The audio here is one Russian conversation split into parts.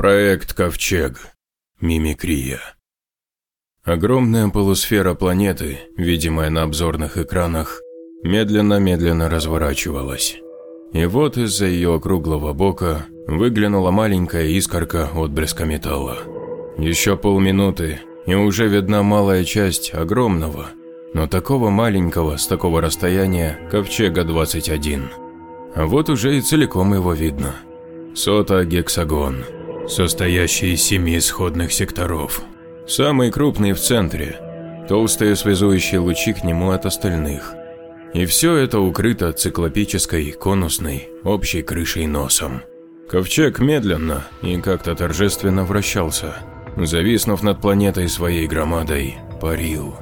Проект «Ковчег». Мимикрия. Огромная полусфера планеты, видимая на обзорных экранах, медленно-медленно разворачивалась. И вот из-за ее округлого бока выглянула маленькая искорка отблеска металла. Еще полминуты, и уже видна малая часть огромного, но такого маленького с такого расстояния Ковчега-21. А вот уже и целиком его видно. Сота-гексагон, состоящий из семи исходных секторов. Самый крупный в центре, толстые связующие лучи к нему от остальных. И все это укрыто циклопической, конусной, общей крышей носом. Ковчег медленно и как-то торжественно вращался, зависнув над планетой своей громадой, парил.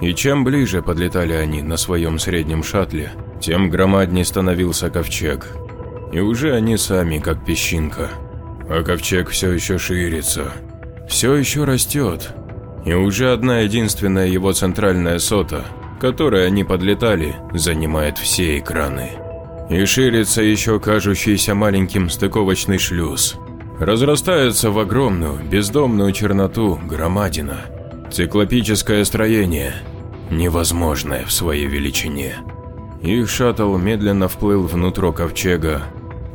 И чем ближе подлетали они на своем среднем шаттле, тем громаднее становился ковчег. И уже они сами, как песчинка. А ковчег все еще ширится, все еще растет. И уже одна единственная его центральная сота, которой они подлетали, занимает все экраны. И ширится еще кажущийся маленьким стыковочный шлюз. Разрастается в огромную, бездомную черноту громадина. Циклопическое строение, невозможное в своей величине. Их шаттл медленно вплыл внутрь ковчега.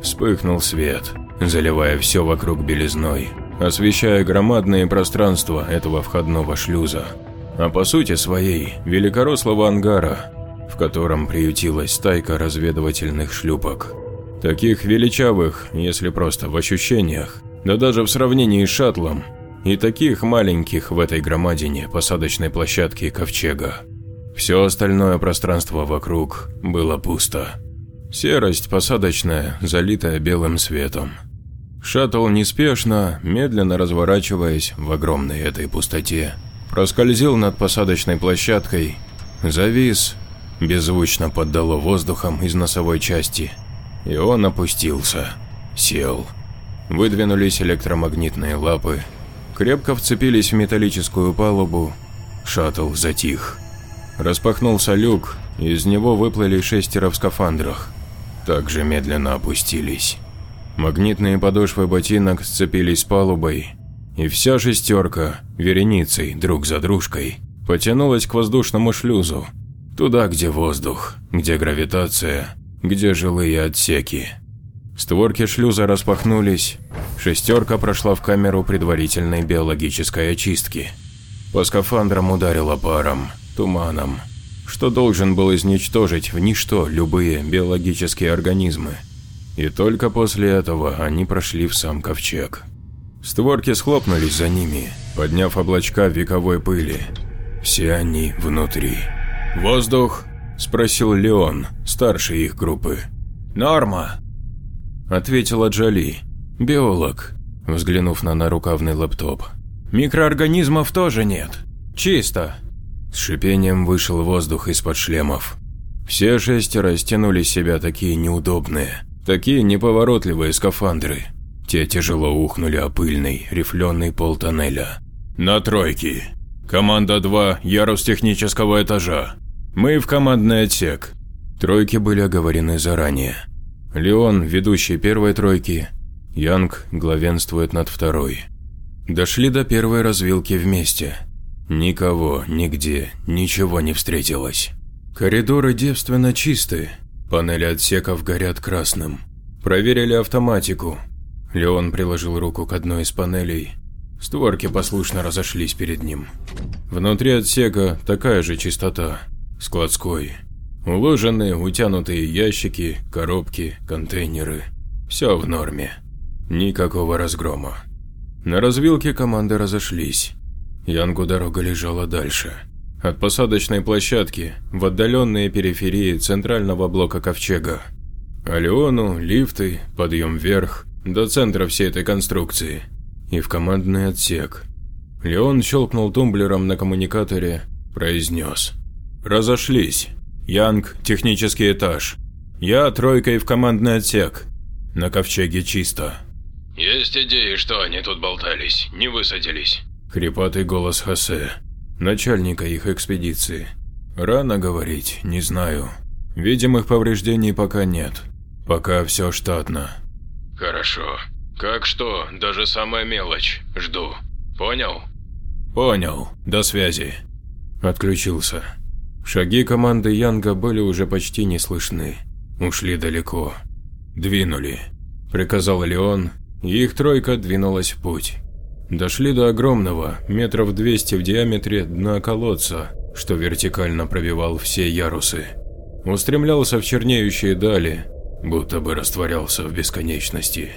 Вспыхнул свет, заливая все вокруг белизной, освещая громадные пространства этого входного шлюза, а по сути своей великорослого ангара, в котором приютилась стайка разведывательных шлюпок. Таких величавых, если просто в ощущениях, да даже в сравнении с шаттлом, и таких маленьких в этой громадине посадочной площадки ковчега. Все остальное пространство вокруг было пусто. Серость посадочная, залитая белым светом. Шаттл неспешно, медленно разворачиваясь в огромной этой пустоте, проскользил над посадочной площадкой, завис, беззвучно поддало воздухом из носовой части, и он опустился, сел. Выдвинулись электромагнитные лапы, крепко вцепились в металлическую палубу, шаттл затих. Распахнулся люк, из него выплыли шестеро в скафандрах, также медленно опустились. Магнитные подошвы ботинок сцепились с палубой, и вся шестерка, вереницей друг за дружкой, потянулась к воздушному шлюзу, туда, где воздух, где гравитация, где жилые отсеки. Створки шлюза распахнулись, шестерка прошла в камеру предварительной биологической очистки. По скафандрам ударило паром, туманом, что должен был изничтожить в ничто любые биологические организмы – и только после этого они прошли в сам ковчег. Створки схлопнулись за ними, подняв облачка вековой пыли. Все они внутри. «Воздух?» – спросил Леон, старший их группы. «Норма», – ответила Джоли, биолог, взглянув на нарукавный лэптоп. «Микроорганизмов тоже нет. Чисто». С шипением вышел воздух из-под шлемов. Все шестеро стянули себя такие неудобные, Такие неповоротливые скафандры. Те тяжело ухнули о пыльный, рифленый пол тоннеля. «На тройки. Команда 2, ярус технического этажа. Мы в командный отсек». Тройки были оговорены заранее. Леон, ведущий первой тройки, Янг главенствует над второй. Дошли до первой развилки вместе. Никого, нигде, ничего не встретилось. Коридоры девственно чисты, Панели отсеков горят красным. Проверили автоматику. Леон приложил руку к одной из панелей. Створки послушно разошлись перед ним. Внутри отсека такая же чистота. Складской. Уложенные, утянутые ящики, коробки, контейнеры. Все в норме. Никакого разгрома. На развилке команды разошлись. Янгу дорога лежала дальше. От посадочной площадки в отдаленные периферии центрального блока ковчега. Алиону, лифты, подъем вверх, до центра всей этой конструкции. И в командный отсек. Леон щелкнул тумблером на коммуникаторе, произнес. «Разошлись. Янг, технический этаж. Я тройкой в командный отсек. На ковчеге чисто». «Есть идеи, что они тут болтались, не высадились?» Хрипатый голос Хосе начальника их экспедиции. Рано говорить, не знаю. Видимых повреждений пока нет. Пока все штатно. Хорошо. Как что, даже самая мелочь. Жду. Понял? Понял. До связи. Отключился. Шаги команды Янга были уже почти не слышны. Ушли далеко. Двинули. Приказал Леон, и их тройка двинулась в путь. Дошли до огромного, метров 200 в диаметре, дна колодца, что вертикально пробивал все ярусы. Устремлялся в чернеющие дали, будто бы растворялся в бесконечности.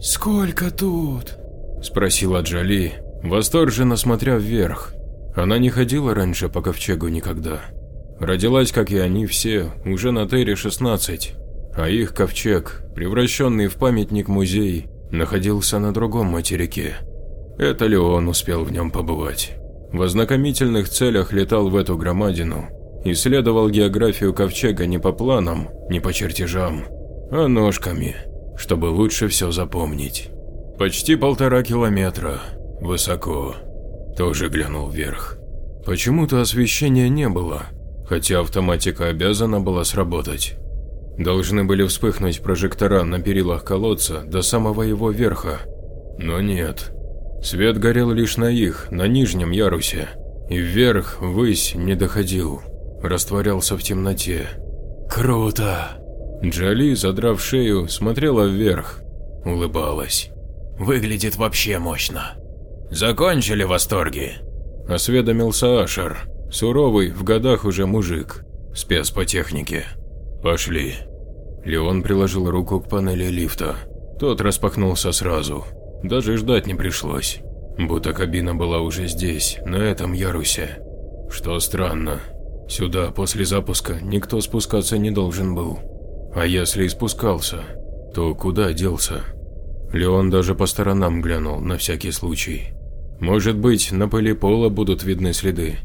«Сколько тут?» – спросила Джоли, восторженно смотря вверх. Она не ходила раньше по ковчегу никогда. Родилась, как и они все, уже на Терре-16, а их ковчег, превращенный в памятник-музей, находился на другом материке. Это ли он успел в нем побывать? В ознакомительных целях летал в эту громадину, исследовал географию ковчега не по планам, не по чертежам, а ножками, чтобы лучше все запомнить. Почти полтора километра, высоко. Тоже глянул вверх. Почему-то освещения не было, хотя автоматика обязана была сработать. Должны были вспыхнуть прожектора на перилах колодца до самого его верха, но нет. Свет горел лишь на их, на нижнем ярусе, и вверх, ввысь, не доходил, растворялся в темноте. «Круто!» Джоли, задрав шею, смотрела вверх, улыбалась. «Выглядит вообще мощно!» «Закончили восторги?» – осведомился Ашер, суровый, в годах уже мужик, спец по технике. «Пошли». Леон приложил руку к панели лифта. Тот распахнулся сразу. Даже ждать не пришлось. Будто кабина была уже здесь, на этом ярусе. Что странно. Сюда после запуска никто спускаться не должен был. А если и спускался, то куда делся? Леон даже по сторонам глянул, на всякий случай. Может быть, на пыли пола будут видны следы?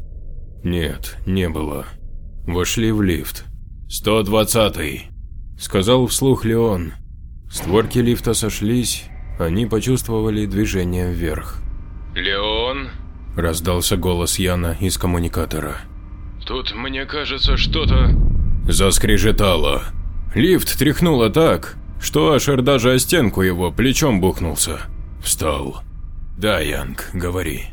Нет, не было. Вошли в лифт. «120-й», – сказал вслух Леон. Створки лифта сошлись, они почувствовали движение вверх. «Леон?» – раздался голос Яна из коммуникатора. «Тут, мне кажется, что-то…» Заскрежетало. Лифт тряхнуло так, что Ашер даже о стенку его плечом бухнулся. Встал. «Да, Янг, говори».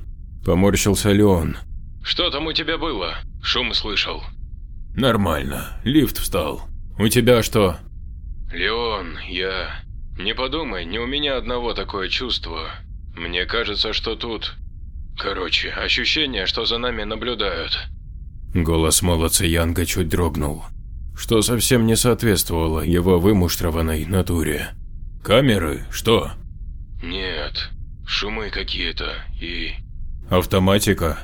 Поморщился Леон. «Что там у тебя было? Шум слышал». «Нормально. Лифт встал. У тебя что?» «Леон, я... Не подумай, не у меня одного такое чувство. Мне кажется, что тут... Короче, ощущение, что за нами наблюдают». Голос молодца Янга чуть дрогнул, что совсем не соответствовало его вымуштрованной натуре. «Камеры? Что?» «Нет, шумы какие-то и...» «Автоматика?»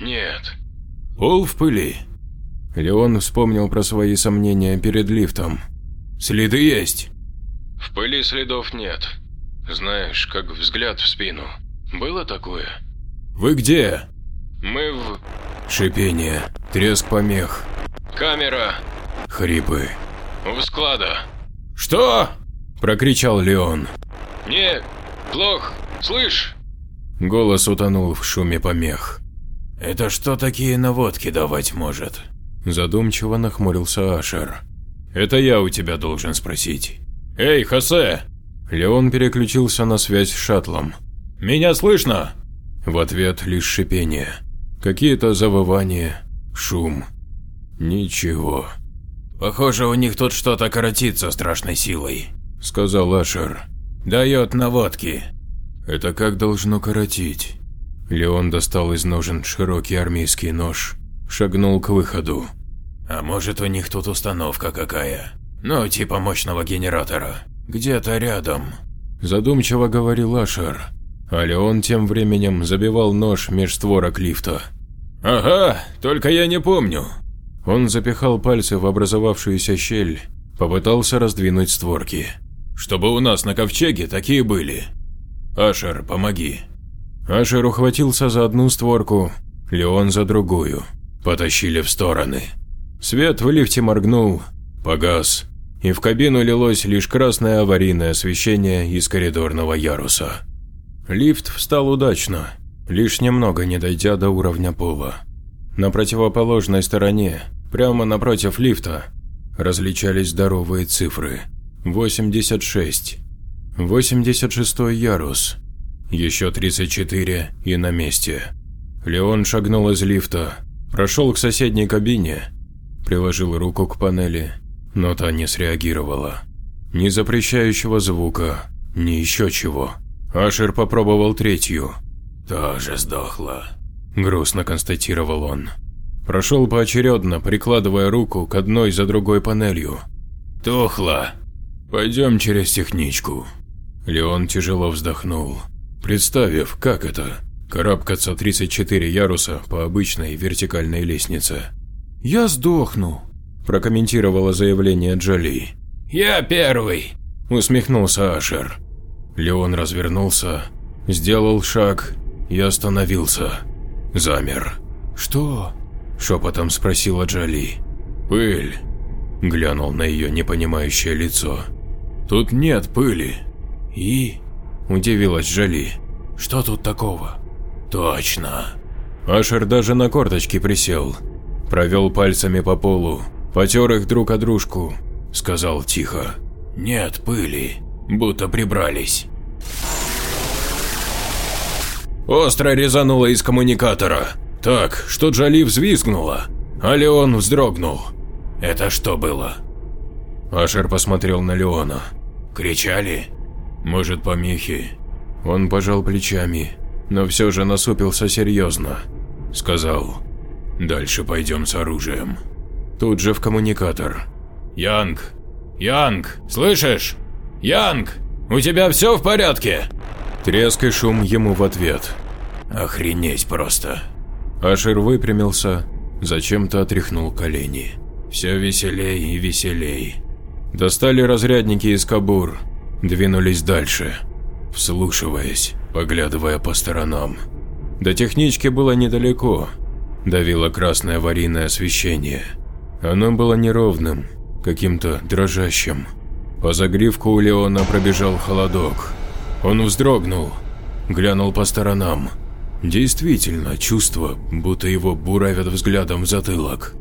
«Нет». «Пол в пыли?» Леон вспомнил про свои сомнения перед лифтом. «Следы есть?» «В пыли следов нет. Знаешь, как взгляд в спину. Было такое?» «Вы где?» «Мы в...» Шипение, треск помех. «Камера!» Хрипы. «У склада!» «Что?» – прокричал Леон. «Не, плохо, слышь?» Голос утонул в шуме помех. «Это что такие наводки давать может?» Задумчиво нахмурился Ашер. «Это я у тебя должен спросить». «Эй, Хосе!» Леон переключился на связь с шаттлом. «Меня слышно?» В ответ лишь шипение. Какие-то завывания, шум. Ничего. «Похоже, у них тут что-то коротится страшной силой», – сказал Ашер. «Дает наводки». «Это как должно коротить?» Леон достал из ножен широкий армейский нож, шагнул к выходу. «А может, у них тут установка какая? Ну, типа мощного генератора. Где-то рядом», – задумчиво говорил Ашер. А Леон тем временем забивал нож меж створок лифта. «Ага, только я не помню». Он запихал пальцы в образовавшуюся щель, попытался раздвинуть створки. «Чтобы у нас на ковчеге такие были». «Ашер, помоги». Ашер ухватился за одну створку, Леон за другую. Потащили в стороны. Свет в лифте моргнул, погас, и в кабину лилось лишь красное аварийное освещение из коридорного яруса. Лифт встал удачно, лишь немного не дойдя до уровня пола. На противоположной стороне, прямо напротив лифта, различались здоровые цифры – 86. 86 ярус. Еще 34 и на месте. Леон шагнул из лифта, прошел к соседней кабине, приложил руку к панели, но та не среагировала. Ни запрещающего звука, ни еще чего. Ашер попробовал третью. «Тоже сдохла», – грустно констатировал он. Прошел поочередно, прикладывая руку к одной за другой панелью. «Тухла. Пойдем через техничку». Леон тяжело вздохнул, представив, как это – карабкаться 34 яруса по обычной вертикальной лестнице. «Я сдохну», – прокомментировала заявление Джоли. «Я первый», – усмехнулся Ашер. Леон развернулся, сделал шаг и остановился. Замер. «Что?» – шепотом спросила Джоли. «Пыль», – глянул на ее непонимающее лицо. «Тут нет пыли». «И?» – удивилась Джоли. «Что тут такого?» «Точно». Ашер даже на корточки присел, провел пальцами по полу, потер их друг о дружку, сказал тихо. «Нет пыли, будто прибрались». Остро резануло из коммуникатора. Так, что Джоли взвизгнула, а Леон вздрогнул. Это что было? Ашер посмотрел на Леона. Кричали? Может, помехи? Он пожал плечами, но все же насупился серьезно. Сказал, дальше пойдем с оружием. Тут же в коммуникатор. Янг! Янг! Слышишь? Янг! У тебя все в порядке? Треск и шум ему в ответ. Охренеть просто. Ашер выпрямился, зачем-то отряхнул колени. Все веселей и веселей. Достали разрядники из кабур, двинулись дальше, вслушиваясь, поглядывая по сторонам. До технички было недалеко, давило красное аварийное освещение. Оно было неровным, каким-то дрожащим. По загривку у Леона пробежал холодок. Он вздрогнул, глянул по сторонам. Действительно, чувство, будто его буравят взглядом в затылок.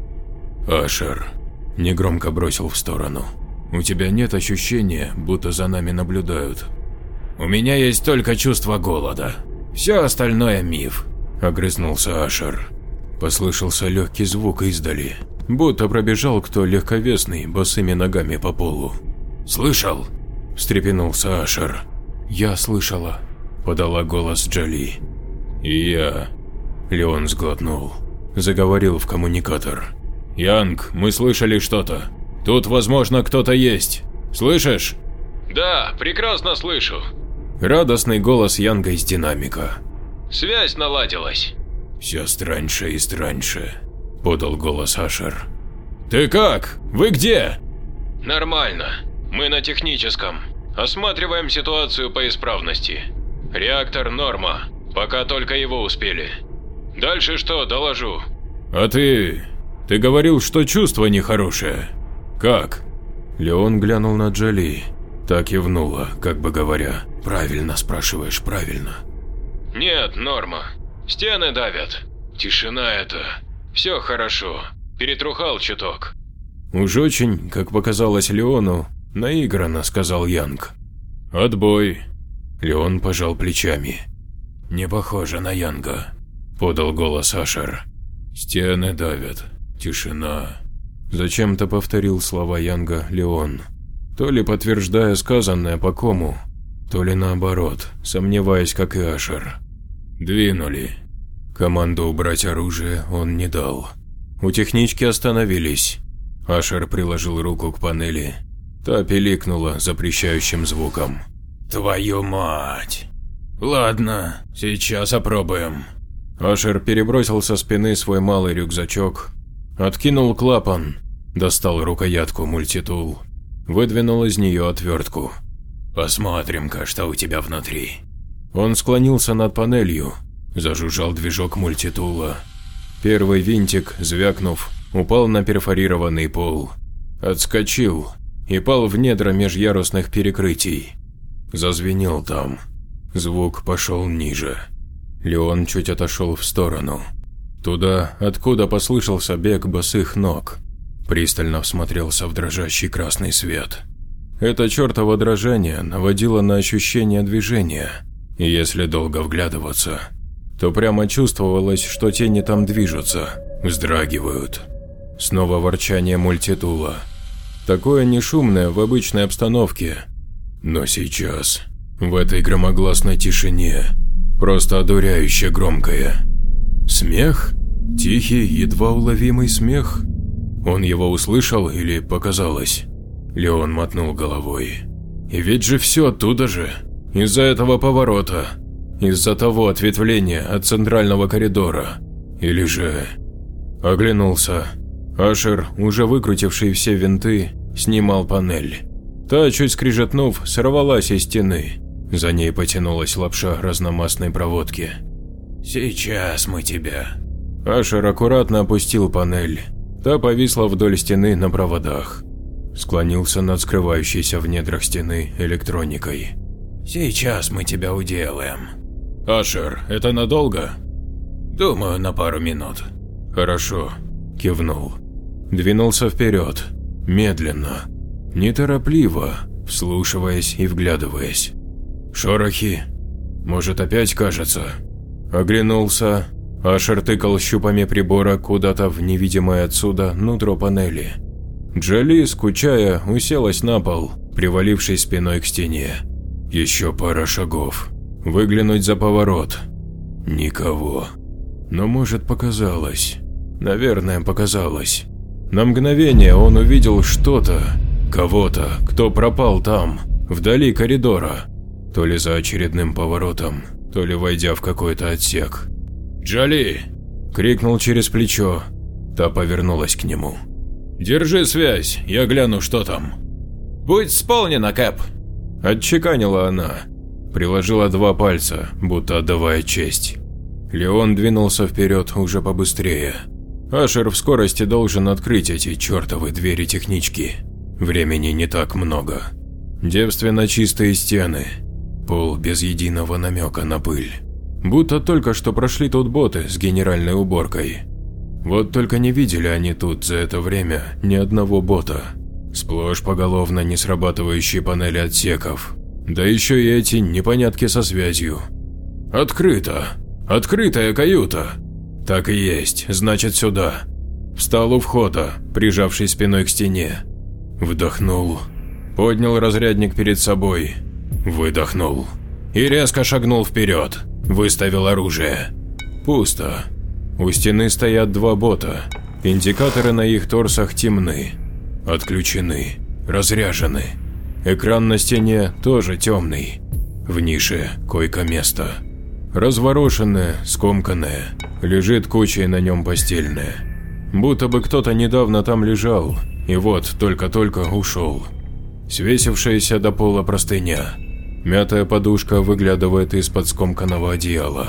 «Ашер», – негромко бросил в сторону, – «у тебя нет ощущения, будто за нами наблюдают?» «У меня есть только чувство голода. Все остальное миф», – огрызнулся Ашер. Послышался легкий звук издали, будто пробежал кто легковесный босыми ногами по полу. «Слышал?» – встрепенулся Ашер. «Я слышала», – подала голос Джоли. «И я». Леон сглотнул. Заговорил в коммуникатор. «Янг, мы слышали что-то. Тут, возможно, кто-то есть. Слышишь?» «Да, прекрасно слышу». Радостный голос Янга из динамика. «Связь наладилась». «Все страньше и страньше», – подал голос Ашер. «Ты как? Вы где?» «Нормально. Мы на техническом. Осматриваем ситуацию по исправности. Реактор норма. Пока только его успели. Дальше что, доложу. А ты... ты говорил, что чувство нехорошее. Как? Леон глянул на Джоли. Так и внула, как бы говоря. Правильно спрашиваешь, правильно. Нет, норма. Стены давят. Тишина это. Все хорошо. Перетрухал чуток. Уж очень, как показалось Леону, наигранно сказал Янг. Отбой. Леон пожал плечами. «Не похоже на Янга», – подал голос Ашер. «Стены давят. Тишина». Зачем-то повторил слова Янга Леон, то ли подтверждая сказанное по кому, то ли наоборот, сомневаясь, как и Ашер. Двинули. Команду убрать оружие он не дал. У технички остановились. Ашер приложил руку к панели. Та пиликнула запрещающим звуком. «Твою мать!» «Ладно, сейчас опробуем». Ашер перебросил со спины свой малый рюкзачок, откинул клапан, достал рукоятку мультитул, выдвинул из нее отвертку. «Посмотрим-ка, что у тебя внутри». Он склонился над панелью, зажужжал движок мультитула. Первый винтик, звякнув, упал на перфорированный пол. Отскочил и пал в недра межярусных перекрытий. Зазвенел там. Звук пошел ниже. Леон чуть отошел в сторону. Туда, откуда послышался бег босых ног. Пристально всмотрелся в дрожащий красный свет. Это чертово дрожание наводило на ощущение движения, если долго вглядываться, то прямо чувствовалось, что тени там движутся, вздрагивают. Снова ворчание мультитула. Такое нешумное в обычной обстановке. Но сейчас, в этой громогласной тишине, просто одуряюще громкое. Смех? Тихий, едва уловимый смех? Он его услышал или показалось? Леон мотнул головой. И ведь же все оттуда же, из-за этого поворота, из-за того ответвления от центрального коридора. Или же… Оглянулся. Ашер, уже выкрутивший все винты, снимал панель. Та, чуть скрижетнув, сорвалась из стены. За ней потянулась лапша разномастной проводки. «Сейчас мы тебя». Ашер аккуратно опустил панель. Та повисла вдоль стены на проводах. Склонился над скрывающейся в недрах стены электроникой. «Сейчас мы тебя уделаем». «Ашер, это надолго?» «Думаю, на пару минут». «Хорошо», – кивнул. Двинулся вперед, медленно, неторопливо, вслушиваясь и вглядываясь. Шорохи? Может, опять кажется? Оглянулся. Ашер тыкал щупами прибора куда-то в невидимое отсюда нутро панели. Джоли, скучая, уселась на пол, привалившись спиной к стене. Еще пара шагов. Выглянуть за поворот. Никого. Но может показалось. Наверное, показалось. На мгновение он увидел что-то, кого-то, кто пропал там, вдали коридора, то ли за очередным поворотом, то ли войдя в какой-то отсек. «Джоли!» – крикнул через плечо. Та повернулась к нему. «Держи связь, я гляну, что там». «Будь исполнена, Кэп!» – отчеканила она. Приложила два пальца, будто отдавая честь. Леон двинулся вперед уже побыстрее. Ашер в скорости должен открыть эти чертовы двери технички. Времени не так много. Девственно чистые стены. Пол без единого намека на пыль. Будто только что прошли тут боты с генеральной уборкой. Вот только не видели они тут за это время ни одного бота. Сплошь поголовно не срабатывающие панели отсеков. Да еще и эти непонятки со связью. Открыто. Открытая каюта. Так и есть, значит сюда. Встал у входа, прижавшись спиной к стене. Вдохнул. Поднял разрядник перед собой. Выдохнул. И резко шагнул вперед. Выставил оружие. Пусто. У стены стоят два бота. Индикаторы на их торсах темны. Отключены. Разряжены. Экран на стене тоже темный. В нише койко-место. Разворошенное, скомканное. Лежит кучей на нем постельное. Будто бы кто-то недавно там лежал, и вот только-только ушел. Свесившаяся до пола простыня. Мятая подушка выглядывает из-под скомканного одеяла.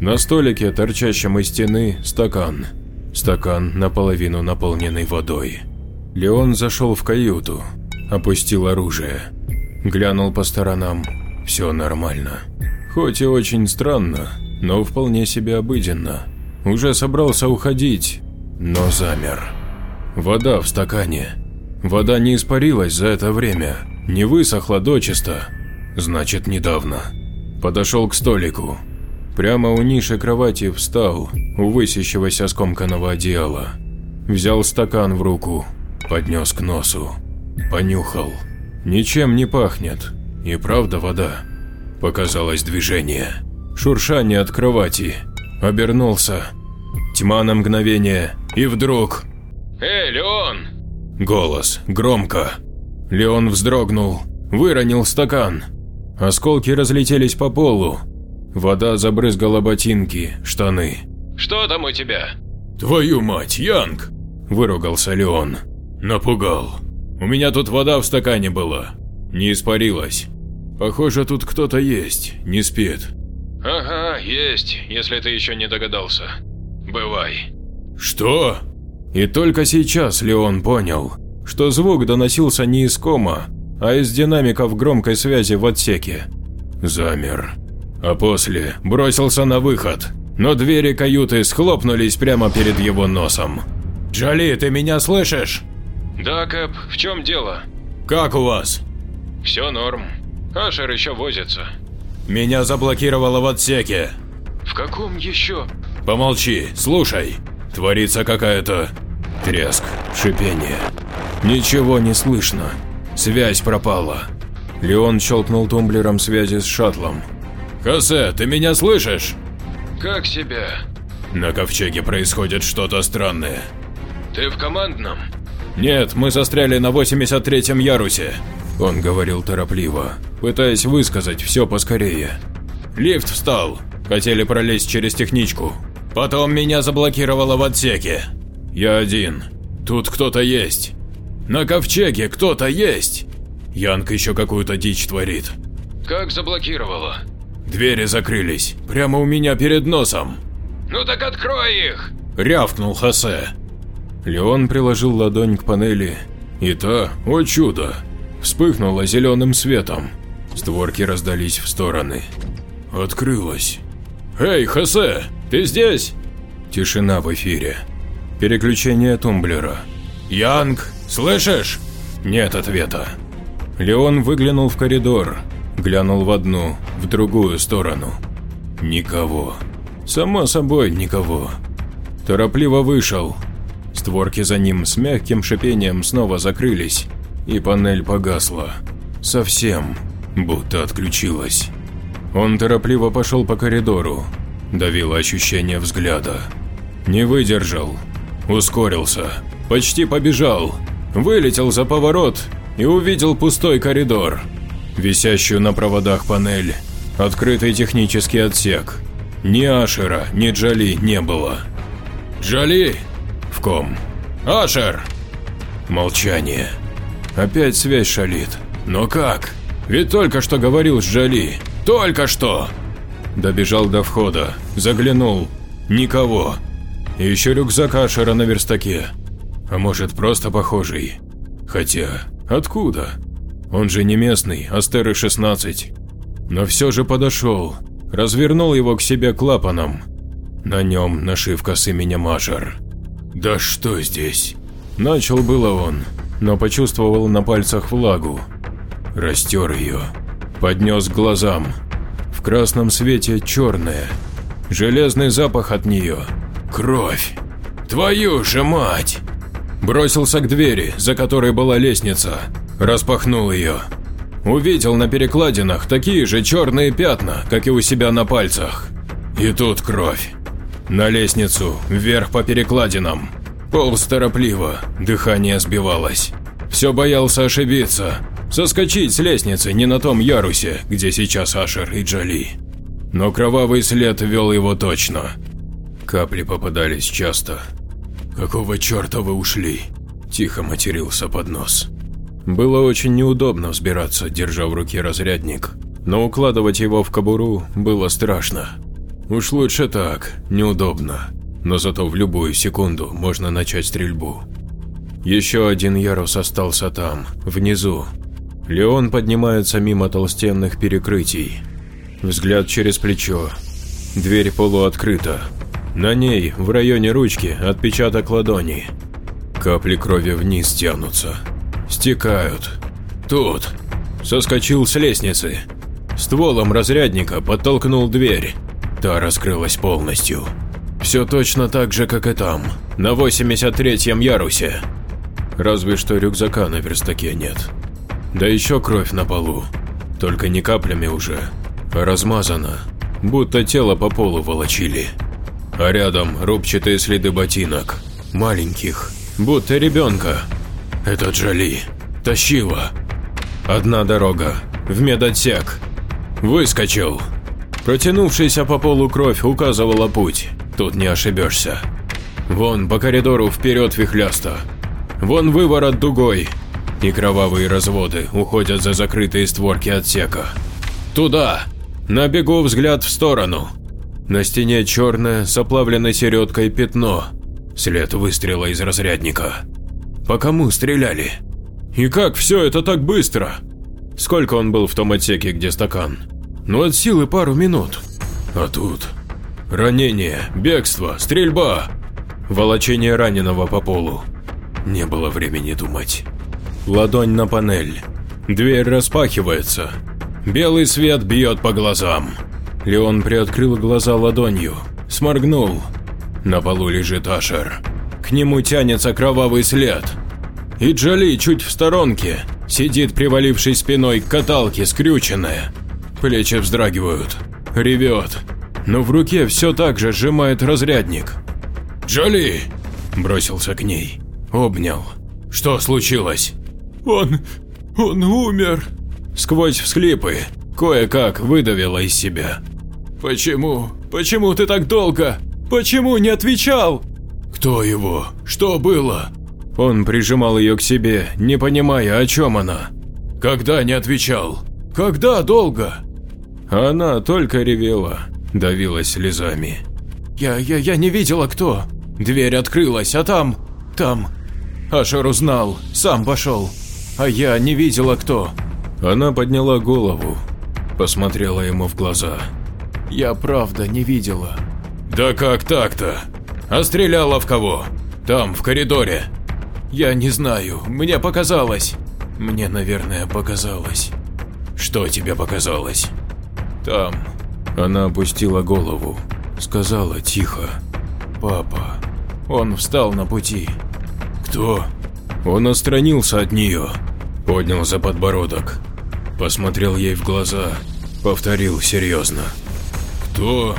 На столике, торчащем из стены, стакан. Стакан наполовину наполненный водой. Леон зашел в каюту, опустил оружие. Глянул по сторонам. Все нормально. Хоть и очень странно, но вполне себе обыденно. Уже собрался уходить, но замер. Вода в стакане. Вода не испарилась за это время, не высохла дочисто. Значит, недавно. Подошел к столику. Прямо у ниши кровати встал, у высящегося скомканного одеяла. Взял стакан в руку, поднес к носу. Понюхал. Ничем не пахнет. И правда вода. Показалось движение. Шуршание от кровати. Обернулся. Тьма на мгновение. И вдруг... «Эй, Леон!» Голос. Громко. Леон вздрогнул. Выронил стакан. Осколки разлетелись по полу. Вода забрызгала ботинки, штаны. «Что там у тебя?» «Твою мать, Янг!» – выругался Леон. «Напугал. У меня тут вода в стакане была. Не испарилась. Похоже, тут кто-то есть, не спит. Ага, есть, если ты еще не догадался. Бывай. Что? И только сейчас Леон понял, что звук доносился не из кома, а из динамиков громкой связи в отсеке. Замер. А после бросился на выход, но двери каюты схлопнулись прямо перед его носом. «Джоли, ты меня слышишь?» «Да, Кэп, в чем дело?» «Как у вас?» Все норм. Ашер еще возится. Меня заблокировало в отсеке. В каком еще? Помолчи, слушай. Творится какая-то... Треск, шипение. Ничего не слышно. Связь пропала. Леон щелкнул тумблером связи с шаттлом. «Хосе, ты меня слышишь?» Как себя? На ковчеге происходит что-то странное. Ты в командном? Нет, мы застряли на 83-м ярусе. Он говорил торопливо, пытаясь высказать все поскорее. Лифт встал. Хотели пролезть через техничку. Потом меня заблокировало в отсеке. Я один. Тут кто-то есть. На ковчеге кто-то есть. Янг еще какую-то дичь творит. Как заблокировало? Двери закрылись. Прямо у меня перед носом. Ну так открой их! Рявкнул Хосе. Леон приложил ладонь к панели, и та, о чудо, вспыхнула зеленым светом. Створки раздались в стороны. Открылась. «Эй, Хосе, ты здесь?» Тишина в эфире. Переключение тумблера. «Янг, слышишь?» Нет ответа. Леон выглянул в коридор, глянул в одну, в другую сторону. Никого. Само собой, никого. Торопливо вышел. Створки за ним с мягким шипением снова закрылись, и панель погасла. Совсем, будто отключилась. Он торопливо пошел по коридору, давило ощущение взгляда. Не выдержал, ускорился, почти побежал, вылетел за поворот и увидел пустой коридор, висящую на проводах панель, открытый технический отсек. Ни Ашера, ни Джоли не было. «Джоли!» В ком? «Ашер!» Молчание. Опять связь шалит. Но как? Ведь только что говорил с Джоли. Только что! Добежал до входа, заглянул. Никого. Еще рюкзак Ашера на верстаке. А может, просто похожий. Хотя, откуда? Он же не местный, Астеры 16. Но все же подошел, развернул его к себе клапаном. На нем нашивка с именем Ашер. Да что здесь? Начал было он, но почувствовал на пальцах влагу. Растер ее, поднес к глазам. В красном свете черная. Железный запах от нее. Кровь. Твою же мать! Бросился к двери, за которой была лестница. Распахнул ее. Увидел на перекладинах такие же черные пятна, как и у себя на пальцах. И тут кровь. На лестницу, вверх по перекладинам. Полз торопливо, дыхание сбивалось. Все боялся ошибиться, соскочить с лестницы не на том ярусе, где сейчас Ашер и Джоли. Но кровавый след вел его точно. Капли попадались часто. «Какого черта вы ушли?» – тихо матерился под нос. Было очень неудобно взбираться, держа в руке разрядник, но укладывать его в кобуру было страшно. Уж лучше так, неудобно, но зато в любую секунду можно начать стрельбу. Еще один ярус остался там, внизу. Леон поднимается мимо толстенных перекрытий. Взгляд через плечо. Дверь полуоткрыта. На ней, в районе ручки, отпечаток ладони. Капли крови вниз тянутся. Стекают. Тут. Соскочил с лестницы. Стволом разрядника подтолкнул дверь. Та раскрылась полностью. Все точно так же, как и там, на 83-м ярусе. Разве что рюкзака на верстаке нет. Да еще кровь на полу. Только не каплями уже, а размазана, будто тело по полу волочили. А рядом рубчатые следы ботинок, маленьких, будто ребенка. Это Джоли. Тащила. Одна дорога, в медотсек. Выскочил. Протянувшаяся по полу кровь указывала путь, тут не ошибешься. Вон по коридору вперед вихлясто. Вон выворот дугой, и кровавые разводы уходят за закрытые створки отсека. Туда! На бегу взгляд в сторону. На стене черное, с оплавленной середкой пятно. След выстрела из разрядника. По кому стреляли? И как все это так быстро? Сколько он был в том отсеке, где стакан? Ну от силы пару минут. А тут… Ранение, бегство, стрельба. Волочение раненого по полу. Не было времени думать. Ладонь на панель. Дверь распахивается. Белый свет бьет по глазам. Леон приоткрыл глаза ладонью, сморгнул. На полу лежит Ашер. К нему тянется кровавый след. И Джоли чуть в сторонке, сидит привалившись спиной к каталке, скрюченная. Плечи вздрагивают, ревет, но в руке все так же сжимает разрядник. «Джоли!» – бросился к ней, обнял. «Что случилось?» «Он... он умер!» Сквозь всхлипы, кое-как выдавила из себя. «Почему? Почему ты так долго? Почему не отвечал?» «Кто его? Что было?» Он прижимал ее к себе, не понимая, о чем она. «Когда не отвечал? Когда долго?» Она только ревела, давилась слезами. «Я, я, я не видела, кто. Дверь открылась, а там, там...» Ашер узнал, сам пошел. А я не видела, кто. Она подняла голову, посмотрела ему в глаза. «Я правда не видела». «Да как так-то? А стреляла в кого? Там, в коридоре?» «Я не знаю, мне показалось». «Мне, наверное, показалось». «Что тебе показалось?» «Там». Она опустила голову, сказала тихо. «Папа». Он встал на пути. «Кто?» Он отстранился от нее, поднял за подбородок, посмотрел ей в глаза, повторил серьезно. «Кто?»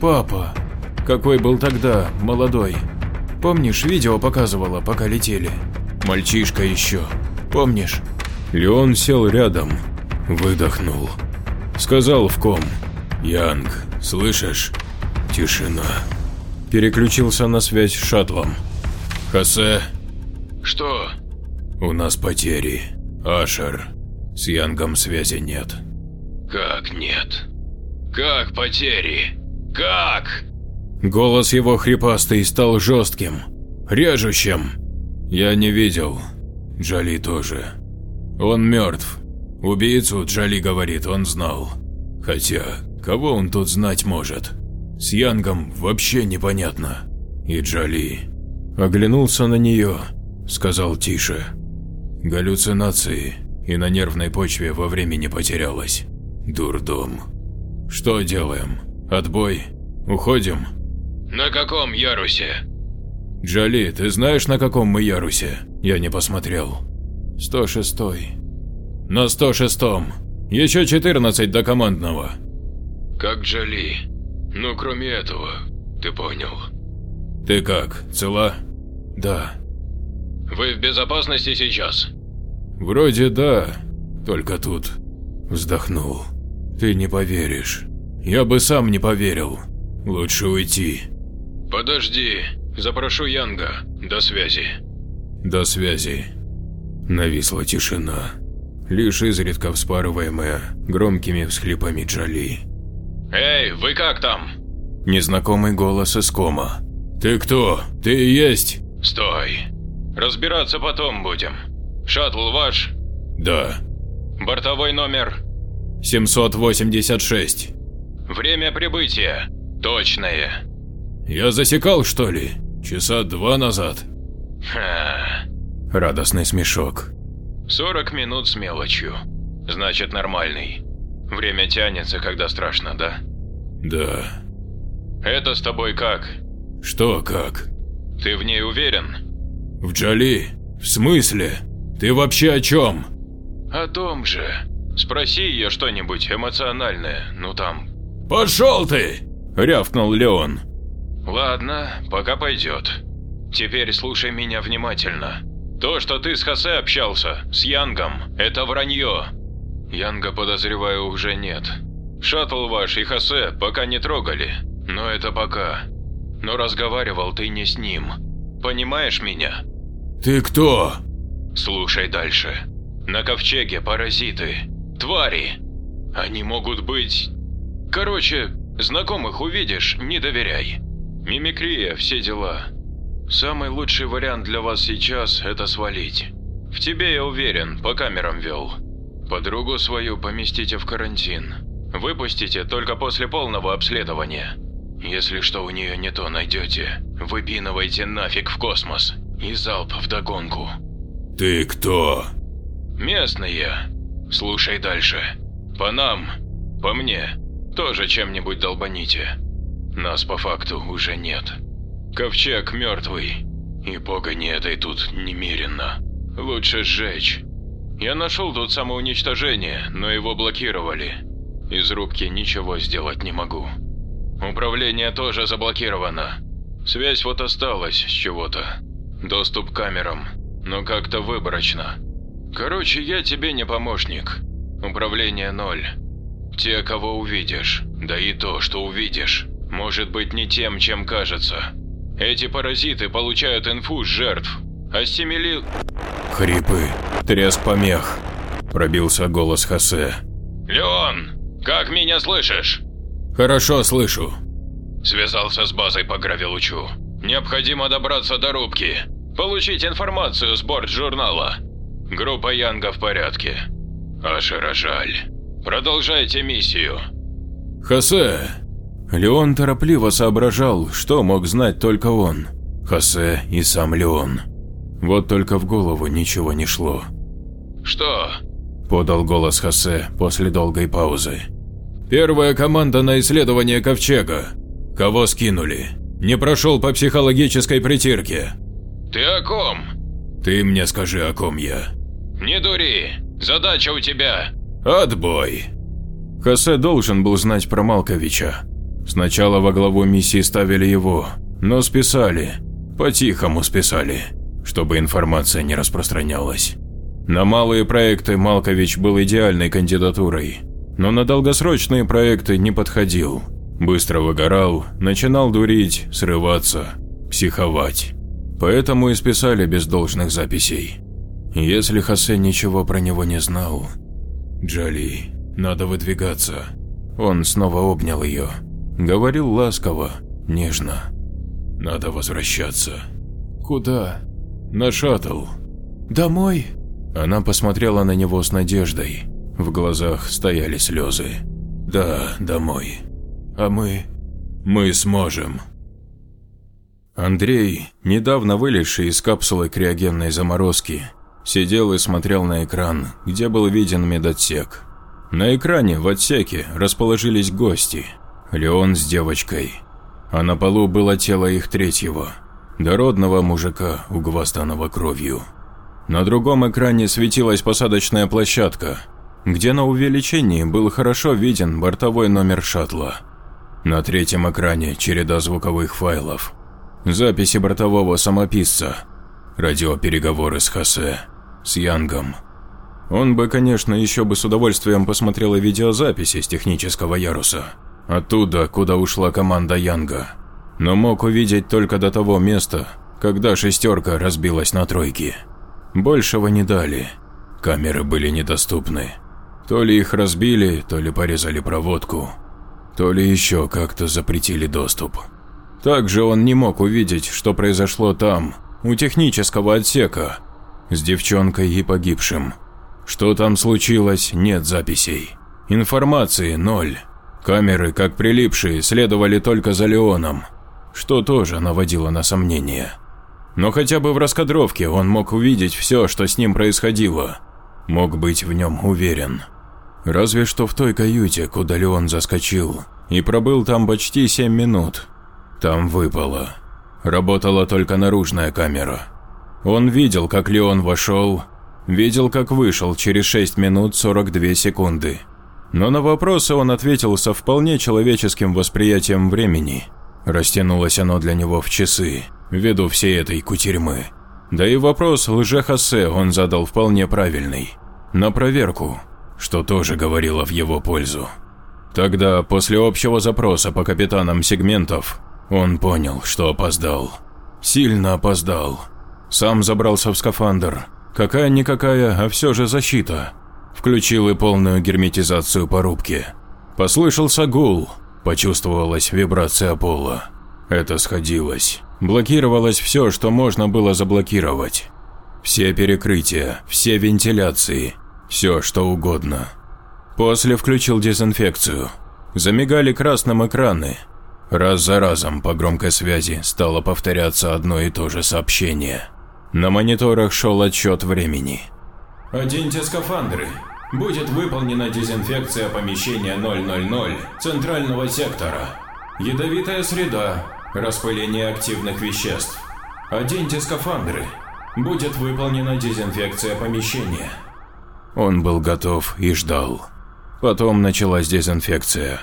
«Папа. Какой был тогда, молодой. Помнишь, видео показывала, пока летели? Мальчишка еще. Помнишь?» Леон сел рядом, выдохнул. Сказал в ком. «Янг, слышишь? Тишина». Переключился на связь с шаттлом. «Хосе?» «Что?» «У нас потери. Ашер. С Янгом связи нет». «Как нет? Как потери? Как?» Голос его хрипастый стал жестким, режущим. Я не видел. Джали тоже. Он мертв. Убийцу, Джали говорит, он знал. Хотя, кого он тут знать может? С Янгом вообще непонятно. И Джали. Оглянулся на нее, сказал тише. Галлюцинации и на нервной почве во времени потерялась. Дурдом. Что делаем? Отбой? Уходим? На каком ярусе? Джали, ты знаешь, на каком мы ярусе? Я не посмотрел. 106. На 106-м. Еще 14 до командного. Как Джали. Ну, кроме этого, ты понял. Ты как, цела? Да. Вы в безопасности сейчас? Вроде да, только тут. Вздохнул. Ты не поверишь. Я бы сам не поверил. Лучше уйти. Подожди, запрошу Янга. До связи. До связи. Нависла тишина, лишь изредка вспарываемая громкими всхлипами Джоли. Эй, вы как там? Незнакомый голос из кома. Ты кто? Ты есть? Стой. Разбираться потом будем. Шаттл ваш? Да. Бортовой номер? 786. Время прибытия. Точное. Я засекал, что ли? Часа два назад. Ха. Радостный смешок. 40 минут с мелочью. Значит, нормальный. Время тянется, когда страшно, да? Да. Это с тобой как? Что как? Ты в ней уверен? В Джоли? В смысле? Ты вообще о чем? О том же. Спроси ее что-нибудь эмоциональное, ну там. Пошел ты! Рявкнул Леон. Ладно, пока пойдет. Теперь слушай меня внимательно. То, что ты с Хосе общался, с Янгом, это вранье. Янга, подозреваю, уже нет. Шаттл ваш и Хосе пока не трогали, но это пока. Но разговаривал ты не с ним. Понимаешь меня? Ты кто? Слушай дальше. На ковчеге паразиты. Твари. Они могут быть... Короче, знакомых увидишь, не доверяй. Мимикрия, все дела. Самый лучший вариант для вас сейчас – это свалить. В тебе я уверен, по камерам вел. Подругу свою поместите в карантин. Выпустите только после полного обследования. Если что у нее не то найдете, выпинывайте нафиг в космос и залп вдогонку. Ты кто? Местные. Слушай дальше. По нам, по мне, тоже чем-нибудь долбаните. Нас по факту уже нет. Ковчег мертвый, и погони этой тут немерено. Лучше сжечь. Я нашел тут самоуничтожение, но его блокировали. Из рубки ничего сделать не могу. Управление тоже заблокировано. Связь вот осталась с чего-то. Доступ к камерам, но как-то выборочно. Короче, я тебе не помощник. Управление ноль. Те, кого увидишь, да и то, что увидишь, может быть не тем, чем кажется. Эти паразиты получают инфу с жертв. Ассимили... Хрипы, треск помех. Пробился голос Хосе. «Леон, как меня слышишь?» «Хорошо слышу». Связался с базой по гравилучу. Необходимо добраться до рубки. Получить информацию с борт журнала. Группа Янга в порядке. Ашера жаль. Продолжайте миссию. Хосе. Леон торопливо соображал, что мог знать только он. Хосе и сам Леон. Вот только в голову ничего не шло. Что? Подал голос Хосе после долгой паузы. Первая команда на исследование ковчега. Кого скинули? Не прошел по психологической притирке. Ты о ком? Ты мне скажи, о ком я. Не дури. Задача у тебя. Отбой. Хосе должен был знать про Малковича. Сначала во главу миссии ставили его, но списали. По-тихому списали, чтобы информация не распространялась. На малые проекты Малкович был идеальной кандидатурой, но на долгосрочные проекты не подходил. Быстро выгорал, начинал дурить, срываться, психовать. Поэтому и списали без должных записей. Если Хосе ничего про него не знал... Джоли, надо выдвигаться. Он снова обнял ее. Говорил ласково, нежно. Надо возвращаться. Куда? На шаттл. Домой? Она посмотрела на него с надеждой. В глазах стояли слезы. Да, домой. А мы... Мы сможем. Андрей, недавно вылезший из капсулы криогенной заморозки, сидел и смотрел на экран, где был виден медотсек. На экране в отсеке расположились гости. Леон с девочкой. А на полу было тело их третьего, дородного мужика, угвастанного кровью. На другом экране светилась посадочная площадка, где на увеличении был хорошо виден бортовой номер шаттла. На третьем экране череда звуковых файлов. Записи бортового самописца. Радиопереговоры с Хосе. С Янгом. Он бы, конечно, еще бы с удовольствием посмотрел и видеозаписи с технического яруса. Оттуда, куда ушла команда Янга. Но мог увидеть только до того места, когда шестерка разбилась на тройки. Большего не дали. Камеры были недоступны. То ли их разбили, то ли порезали проводку, то ли еще как-то запретили доступ. Также он не мог увидеть, что произошло там, у технического отсека, с девчонкой и погибшим. Что там случилось, нет записей. Информации ноль. Камеры, как прилипшие, следовали только за Леоном, что тоже наводило на сомнения. Но хотя бы в раскадровке он мог увидеть все, что с ним происходило. Мог быть в нем уверен. Разве что в той каюте, куда Леон заскочил, и пробыл там почти 7 минут. Там выпало. Работала только наружная камера. Он видел, как Леон вошел, видел, как вышел через 6 минут 42 секунды. Но на вопросы он ответил со вполне человеческим восприятием времени. Растянулось оно для него в часы, ввиду всей этой кутерьмы. Да и вопрос лже-хосе он задал вполне правильный. На проверку, что тоже говорило в его пользу. Тогда, после общего запроса по капитанам сегментов, он понял, что опоздал. Сильно опоздал. Сам забрался в скафандр. Какая-никакая, а все же защита. Включил и полную герметизацию по рубке. Послышался гул, почувствовалась вибрация пола. Это сходилось. Блокировалось все, что можно было заблокировать. Все перекрытия, все вентиляции, все что угодно. После включил дезинфекцию. Замигали красным экраны. Раз за разом по громкой связи стало повторяться одно и то же сообщение. На мониторах шел отсчет времени. Оденьте скафандры. Будет выполнена дезинфекция помещения 000 центрального сектора. Ядовитая среда, распыление активных веществ. Оденьте скафандры. Будет выполнена дезинфекция помещения. Он был готов и ждал. Потом началась дезинфекция.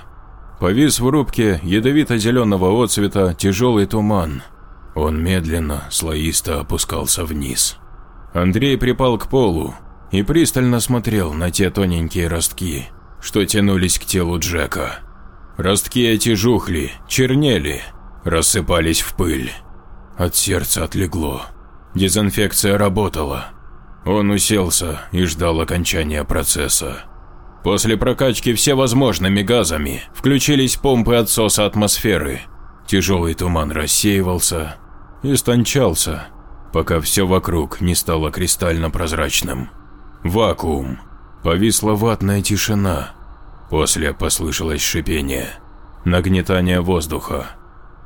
Повис в рубке ядовито-зеленого отцвета тяжелый туман. Он медленно, слоисто опускался вниз. Андрей припал к полу и пристально смотрел на те тоненькие ростки, что тянулись к телу Джека. Ростки эти жухли, чернели, рассыпались в пыль. От сердца отлегло. Дезинфекция работала. Он уселся и ждал окончания процесса. После прокачки всевозможными газами включились помпы отсоса атмосферы. Тяжелый туман рассеивался, истончался, пока все вокруг не стало кристально прозрачным. Вакуум. Повисла ватная тишина. После послышалось шипение. Нагнетание воздуха.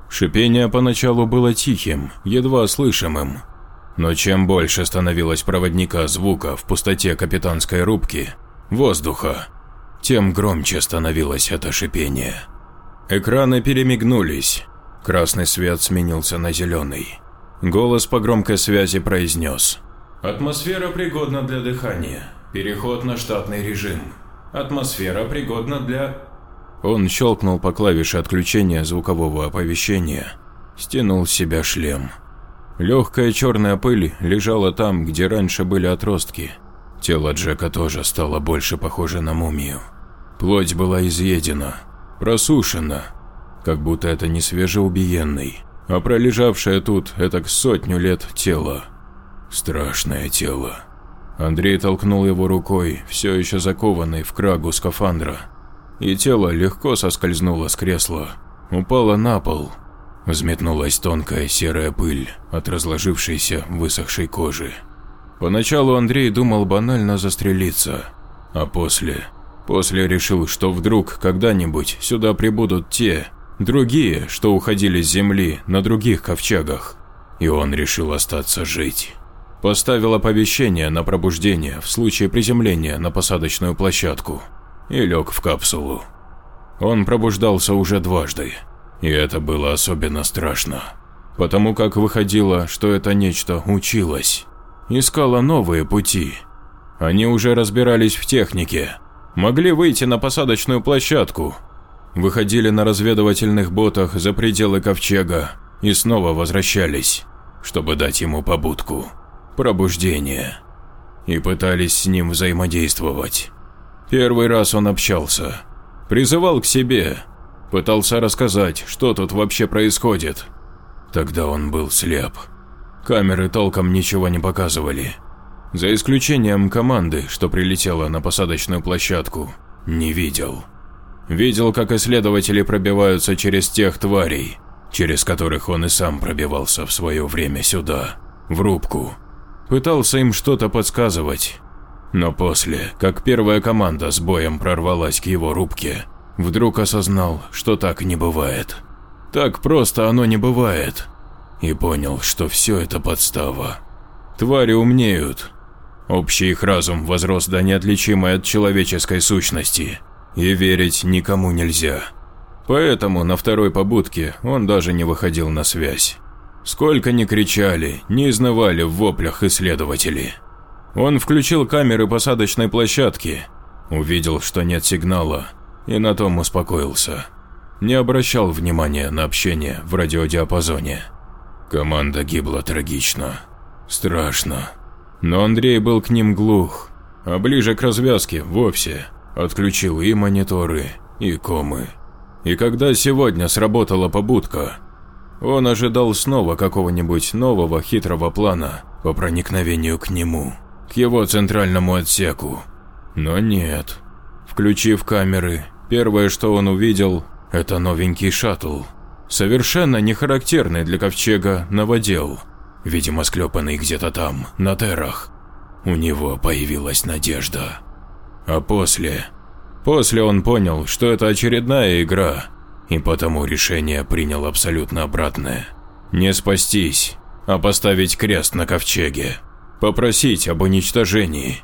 Шипение поначалу было тихим, едва слышимым. Но чем больше становилось проводника звука в пустоте капитанской рубки, воздуха, тем громче становилось это шипение. Экраны перемигнулись. Красный свет сменился на зеленый. Голос по громкой связи произнес. «Атмосфера пригодна для дыхания. Переход на штатный режим. Атмосфера пригодна для…» Он щелкнул по клавише отключения звукового оповещения, стянул с себя шлем. Легкая черная пыль лежала там, где раньше были отростки. Тело Джека тоже стало больше похоже на мумию. Плоть была изъедена, просушена, как будто это не свежеубиенный, а пролежавшее тут этак сотню лет тело. Страшное тело. Андрей толкнул его рукой, все еще закованный в крагу скафандра, и тело легко соскользнуло с кресла, упало на пол. Взметнулась тонкая серая пыль от разложившейся высохшей кожи. Поначалу Андрей думал банально застрелиться, а после После решил, что вдруг когда-нибудь сюда прибудут те, другие, что уходили с земли на других ковчегах, и он решил остаться жить. Поставил оповещение на пробуждение в случае приземления на посадочную площадку и лег в капсулу. Он пробуждался уже дважды, и это было особенно страшно, потому как выходило, что это нечто училось, искало новые пути. Они уже разбирались в технике, могли выйти на посадочную площадку, выходили на разведывательных ботах за пределы ковчега и снова возвращались, чтобы дать ему побудку, пробуждение, и пытались с ним взаимодействовать. Первый раз он общался, призывал к себе, пытался рассказать, что тут вообще происходит. Тогда он был слеп. Камеры толком ничего не показывали. За исключением команды, что прилетела на посадочную площадку, не видел. Видел, как исследователи пробиваются через тех тварей, через которых он и сам пробивался в свое время сюда, в рубку. Пытался им что-то подсказывать. Но после, как первая команда с боем прорвалась к его рубке, вдруг осознал, что так не бывает. Так просто оно не бывает. И понял, что все это подстава. Твари умнеют, Общий их разум возрос до неотличимой от человеческой сущности, и верить никому нельзя. Поэтому на второй побудке он даже не выходил на связь. Сколько ни кричали, не изнывали в воплях исследователи. Он включил камеры посадочной площадки, увидел, что нет сигнала, и на том успокоился. Не обращал внимания на общение в радиодиапазоне. Команда гибла трагично. Страшно. Но Андрей был к ним глух, а ближе к развязке вовсе отключил и мониторы, и комы. И когда сегодня сработала побудка, он ожидал снова какого-нибудь нового хитрого плана по проникновению к нему, к его центральному отсеку. Но нет. Включив камеры, первое, что он увидел, это новенький шаттл. Совершенно не характерный для ковчега новодел – видимо склепанный где-то там, на террах. У него появилась надежда. А после... После он понял, что это очередная игра, и потому решение принял абсолютно обратное. Не спастись, а поставить крест на ковчеге. Попросить об уничтожении.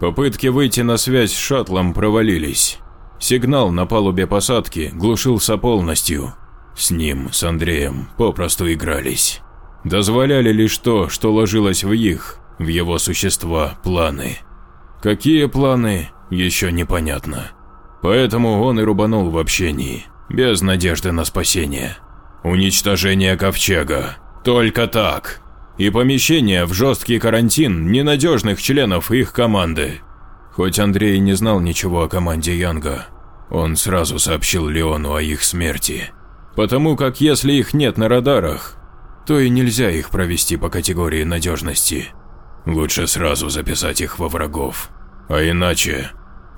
Попытки выйти на связь с шаттлом провалились. Сигнал на палубе посадки глушился полностью. С ним, с Андреем, попросту игрались. Дозволяли лишь то, что ложилось в их, в его существа, планы. Какие планы, еще непонятно. Поэтому он и рубанул в общении, без надежды на спасение. Уничтожение ковчега. Только так. И помещение в жесткий карантин ненадежных членов их команды. Хоть Андрей не знал ничего о команде Янга, он сразу сообщил Леону о их смерти. Потому как если их нет на радарах, то и нельзя их провести по категории надежности. Лучше сразу записать их во врагов. А иначе,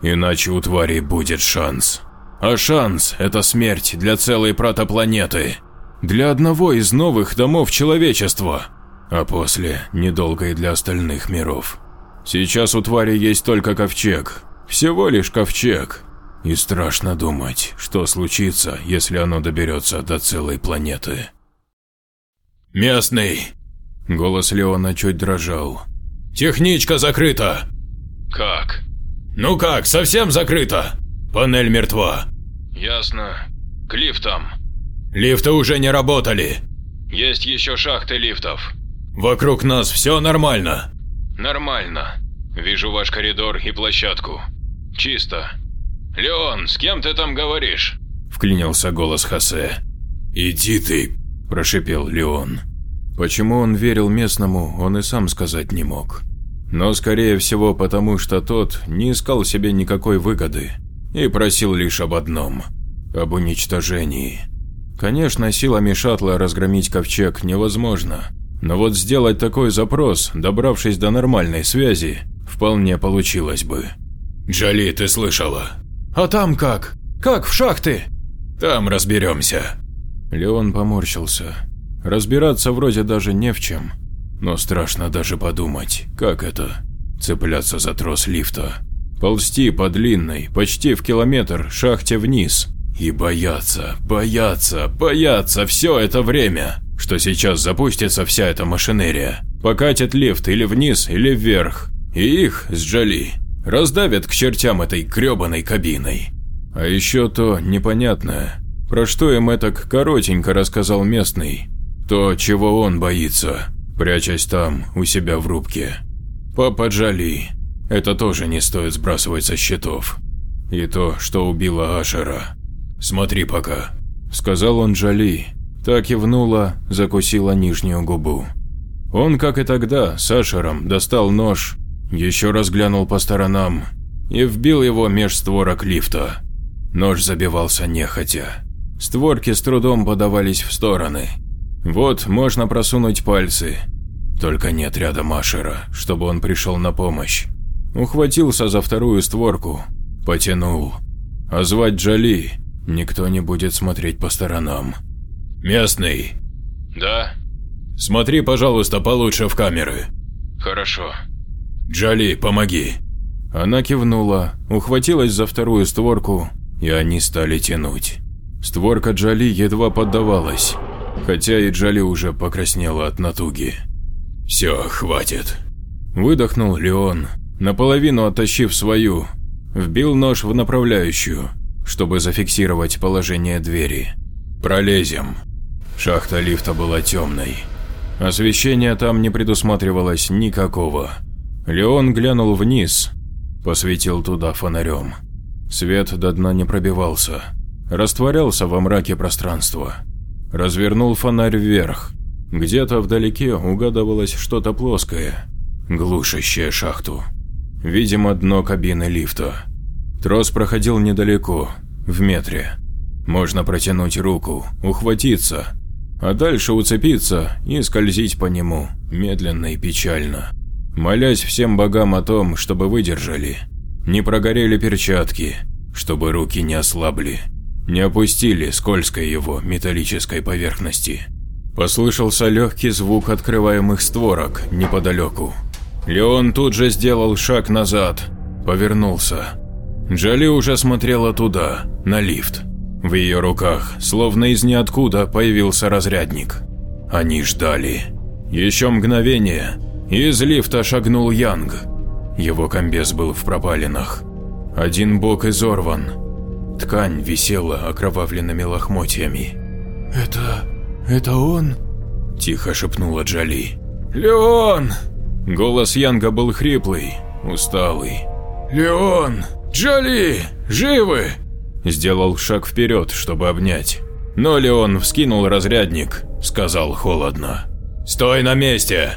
иначе у твари будет шанс. А шанс – это смерть для целой протопланеты. Для одного из новых домов человечества. А после – недолго и для остальных миров. Сейчас у твари есть только ковчег. Всего лишь ковчег. И страшно думать, что случится, если оно доберется до целой планеты. «Местный!» Голос Леона чуть дрожал. «Техничка закрыта!» Как? «Ну как, совсем закрыта? Панель мертва». Ясно. К лифтам. «Лифты уже не работали. Есть еще шахты лифтов. Вокруг нас все нормально». Нормально. Вижу ваш коридор и площадку. Чисто. Леон, с кем ты там говоришь? Вклинился голос Хосе. «Иди ты», – прошипел Леон. Почему он верил местному, он и сам сказать не мог. Но скорее всего потому, что тот не искал себе никакой выгоды и просил лишь об одном – об уничтожении. Конечно, силами шаттла разгромить ковчег невозможно, но вот сделать такой запрос, добравшись до нормальной связи, вполне получилось бы. «Джоли, ты слышала?» «А там как? Как в шахты?» «Там разберемся». Леон поморщился. Разбираться вроде даже не в чем. Но страшно даже подумать, как это – цепляться за трос лифта, ползти по длинной, почти в километр, шахте вниз и бояться, бояться, бояться все это время, что сейчас запустится вся эта машинерия, покатит лифт или вниз, или вверх, и их с Джоли раздавят к чертям этой гребаной кабиной. А еще то непонятное, про что им это коротенько рассказал местный, то, чего он боится, прячась там, у себя в рубке. Папа Джоли. Это тоже не стоит сбрасывать со счетов. И то, что убило Ашера. Смотри пока, сказал он Джоли. Так кивнула, закусила нижнюю губу. Он, как и тогда, с Ашером достал нож, еще раз глянул по сторонам и вбил его меж створок лифта. Нож забивался нехотя. Створки с трудом подавались в стороны. Вот можно просунуть пальцы. Только нет рядом Ашера, чтобы он пришел на помощь. Ухватился за вторую створку, потянул. А звать Джоли никто не будет смотреть по сторонам. «Местный!» Да? «Смотри, пожалуйста, получше в камеры». Хорошо. «Джоли, помоги!» Она кивнула, ухватилась за вторую створку, и они стали тянуть. Створка Джоли едва поддавалась хотя и Джоли уже покраснела от натуги. «Все, хватит», – выдохнул Леон, наполовину оттащив свою, вбил нож в направляющую, чтобы зафиксировать положение двери. «Пролезем». Шахта лифта была темной. Освещения там не предусматривалось никакого. Леон глянул вниз, посветил туда фонарем. Свет до дна не пробивался, растворялся во мраке пространства. Развернул фонарь вверх. Где-то вдалеке угадывалось что-то плоское, глушащее шахту. Видимо, дно кабины лифта. Трос проходил недалеко, в метре. Можно протянуть руку, ухватиться, а дальше уцепиться и скользить по нему, медленно и печально. Молясь всем богам о том, чтобы выдержали, не прогорели перчатки, чтобы руки не ослабли не опустили скользкой его металлической поверхности. Послышался легкий звук открываемых створок неподалеку. Леон тут же сделал шаг назад, повернулся. Джоли уже смотрела туда, на лифт. В ее руках, словно из ниоткуда, появился разрядник. Они ждали. Еще мгновение, и из лифта шагнул Янг. Его комбез был в пропалинах. Один бок изорван. Ткань висела окровавленными лохмотьями. «Это... это он?» – тихо шепнула Джоли. «Леон!» Голос Янга был хриплый, усталый. «Леон! Джоли! Живы?» Сделал шаг вперед, чтобы обнять. Но Леон вскинул разрядник, сказал холодно. «Стой на месте!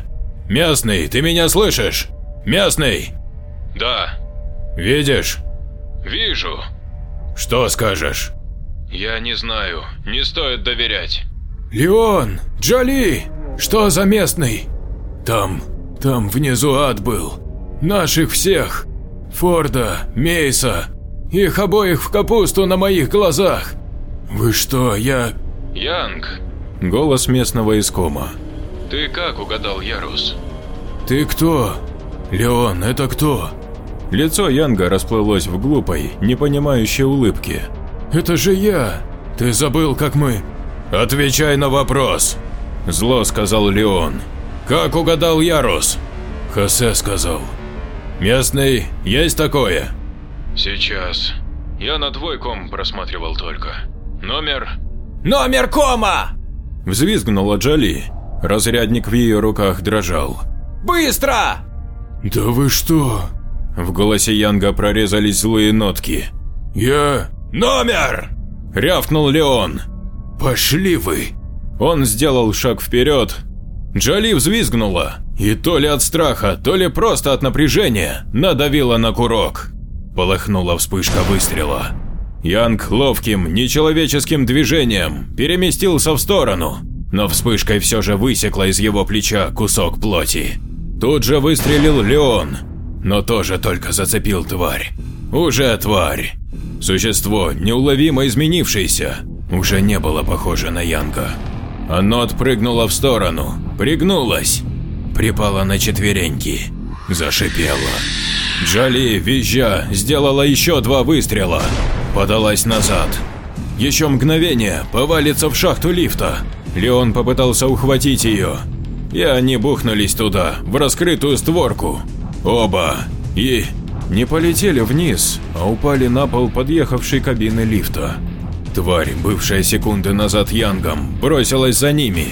Местный, ты меня слышишь? Местный!» «Да». «Видишь?» «Вижу». «Что скажешь?» «Я не знаю, не стоит доверять». «Леон! Джоли! Что за местный?» «Там, там внизу ад был. Наших всех. Форда, Мейса. Их обоих в капусту на моих глазах. Вы что, я...» «Янг». Голос местного искома. «Ты как угадал Ярус?» «Ты кто? Леон, это кто?» Лицо Янга расплылось в глупой, непонимающей улыбке. «Это же я! Ты забыл, как мы...» «Отвечай на вопрос!» Зло сказал Леон. «Как угадал Ярус?» Хосе сказал. «Местный, есть такое?» «Сейчас. Я на двойком просматривал только. Номер...» «Номер кома!» Взвизгнула Джоли. Разрядник в ее руках дрожал. «Быстро!» «Да вы что?» В голосе Янга прорезались злые нотки. «Я... Номер!» – рявкнул Леон. «Пошли вы!» Он сделал шаг вперед. Джоли взвизгнула, и то ли от страха, то ли просто от напряжения надавила на курок. Полыхнула вспышка выстрела. Янг ловким, нечеловеческим движением переместился в сторону, но вспышкой все же высекла из его плеча кусок плоти. Тут же выстрелил Леон, но тоже только зацепил тварь. Уже тварь. Существо, неуловимо изменившееся, уже не было похоже на Янга. Оно отпрыгнуло в сторону, пригнулось, припало на четвереньки, зашипело. Джоли, визжа, сделала еще два выстрела, подалась назад. Еще мгновение, повалится в шахту лифта. Леон попытался ухватить ее, и они бухнулись туда, в раскрытую створку. Оба. И не полетели вниз, а упали на пол подъехавшей кабины лифта. Тварь, бывшая секунды назад Янгом, бросилась за ними,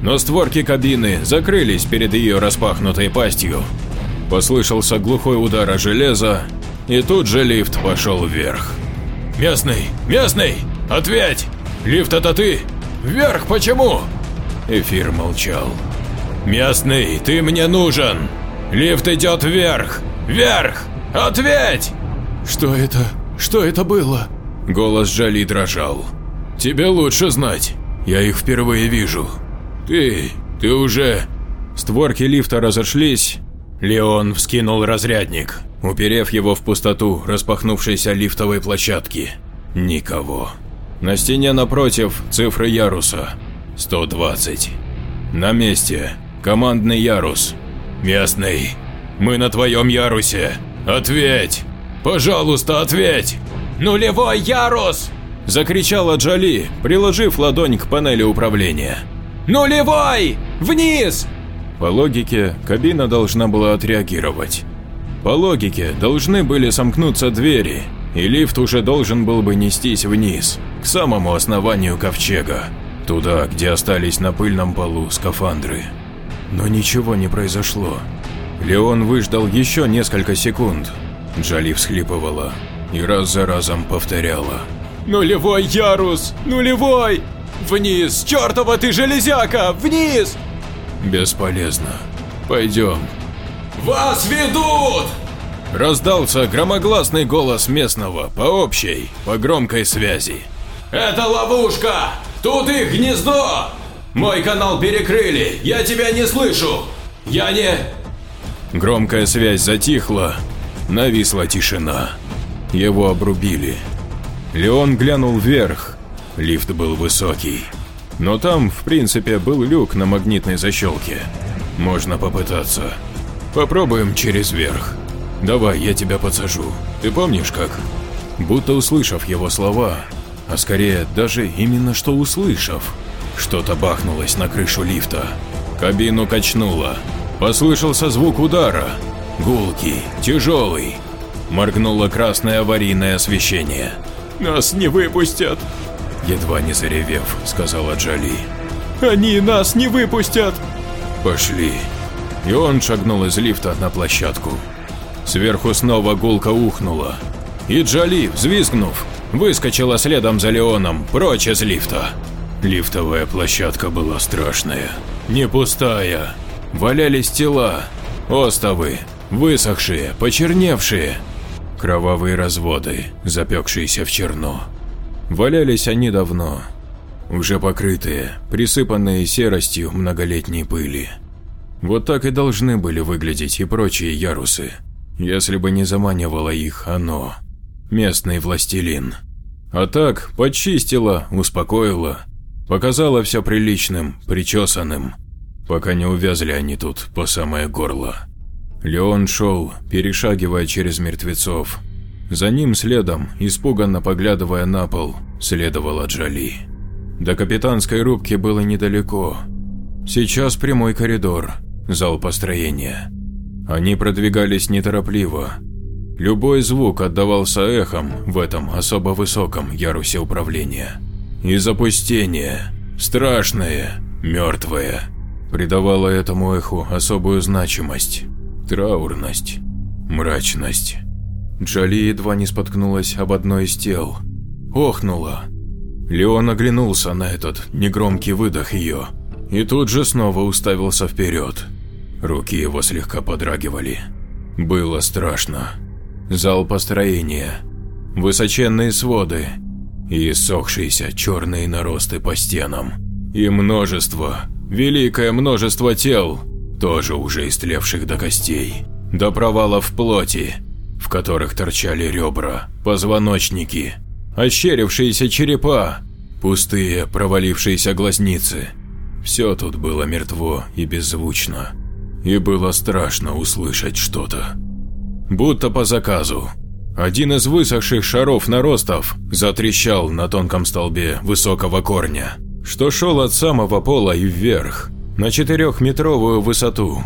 но створки кабины закрылись перед ее распахнутой пастью. Послышался глухой удар о железо, и тут же лифт пошел вверх. «Местный! Местный! Ответь! Лифт это ты! Вверх почему?» Эфир молчал. «Местный, ты мне нужен! Лифт идет вверх! Вверх! Ответь!» «Что это? Что это было?» Голос Джоли дрожал. «Тебе лучше знать. Я их впервые вижу. Ты... ты уже...» Створки лифта разошлись. Леон вскинул разрядник, уперев его в пустоту распахнувшейся лифтовой площадки. Никого. На стене напротив цифры яруса. 120. На месте. Командный ярус. Местный. Мы на твоем ярусе. Ответь! Пожалуйста, ответь! «Нулевой ярус!» – закричала Джоли, приложив ладонь к панели управления. «Нулевой! Вниз!» По логике, кабина должна была отреагировать. По логике, должны были сомкнуться двери, и лифт уже должен был бы нестись вниз, к самому основанию ковчега, туда, где остались на пыльном полу скафандры. Но ничего не произошло. Леон выждал еще несколько секунд. Джоли всхлипывала и раз за разом повторяла. «Нулевой ярус! Нулевой! Вниз, чертова ты железяка! Вниз!» «Бесполезно. Пойдем». «Вас ведут!» Раздался громогласный голос местного по общей, по громкой связи. «Это ловушка! Тут их гнездо! Мой канал перекрыли, я тебя не слышу! Я не...» Громкая связь затихла, нависла тишина. Его обрубили. Леон глянул вверх. Лифт был высокий. Но там, в принципе, был люк на магнитной защелке. Можно попытаться. Попробуем через верх. Давай, я тебя подсажу. Ты помнишь как? Будто услышав его слова, а скорее даже именно что услышав, что-то бахнулось на крышу лифта. Кабину качнуло. Послышался звук удара. Гулкий, тяжелый. Моргнуло красное аварийное освещение. «Нас не выпустят!» Едва не заревев, сказала Джоли. «Они нас не выпустят!» «Пошли!» И он шагнул из лифта на площадку. Сверху снова гулко ухнуло. И Джоли, взвизгнув, выскочила следом за Леоном, прочь из лифта. Лифтовая площадка была страшная, не пустая. Валялись тела, остовы, высохшие, почерневшие, кровавые разводы, запекшиеся в черно. Валялись они давно, уже покрытые, присыпанные серостью многолетней пыли. Вот так и должны были выглядеть и прочие ярусы, если бы не заманивало их оно, местный властелин. А так почистила, успокоила, показала все приличным, причесанным, пока не увязли они тут по самое горло. Леон шел, перешагивая через мертвецов. За ним следом, испуганно поглядывая на пол, следовала Джоли. До капитанской рубки было недалеко. Сейчас прямой коридор, зал построения. Они продвигались неторопливо. Любой звук отдавался эхом в этом особо высоком ярусе управления. И запустение, страшное, мертвое, придавало этому эху особую значимость, траурность, мрачность. Джоли едва не споткнулась об одной из тел. Охнула. Леон оглянулся на этот негромкий выдох ее и тут же снова уставился вперед. Руки его слегка подрагивали. Было страшно. Зал построения, высоченные своды и иссохшиеся черные наросты по стенам. И множество, великое множество тел, тоже уже истлевших до костей, до провалов плоти, в которых торчали ребра, позвоночники, ощерившиеся черепа, пустые провалившиеся глазницы. Все тут было мертво и беззвучно, и было страшно услышать что-то. Будто по заказу. Один из высохших шаров наростов затрещал на тонком столбе высокого корня, что шел от самого пола и вверх, на четырехметровую высоту.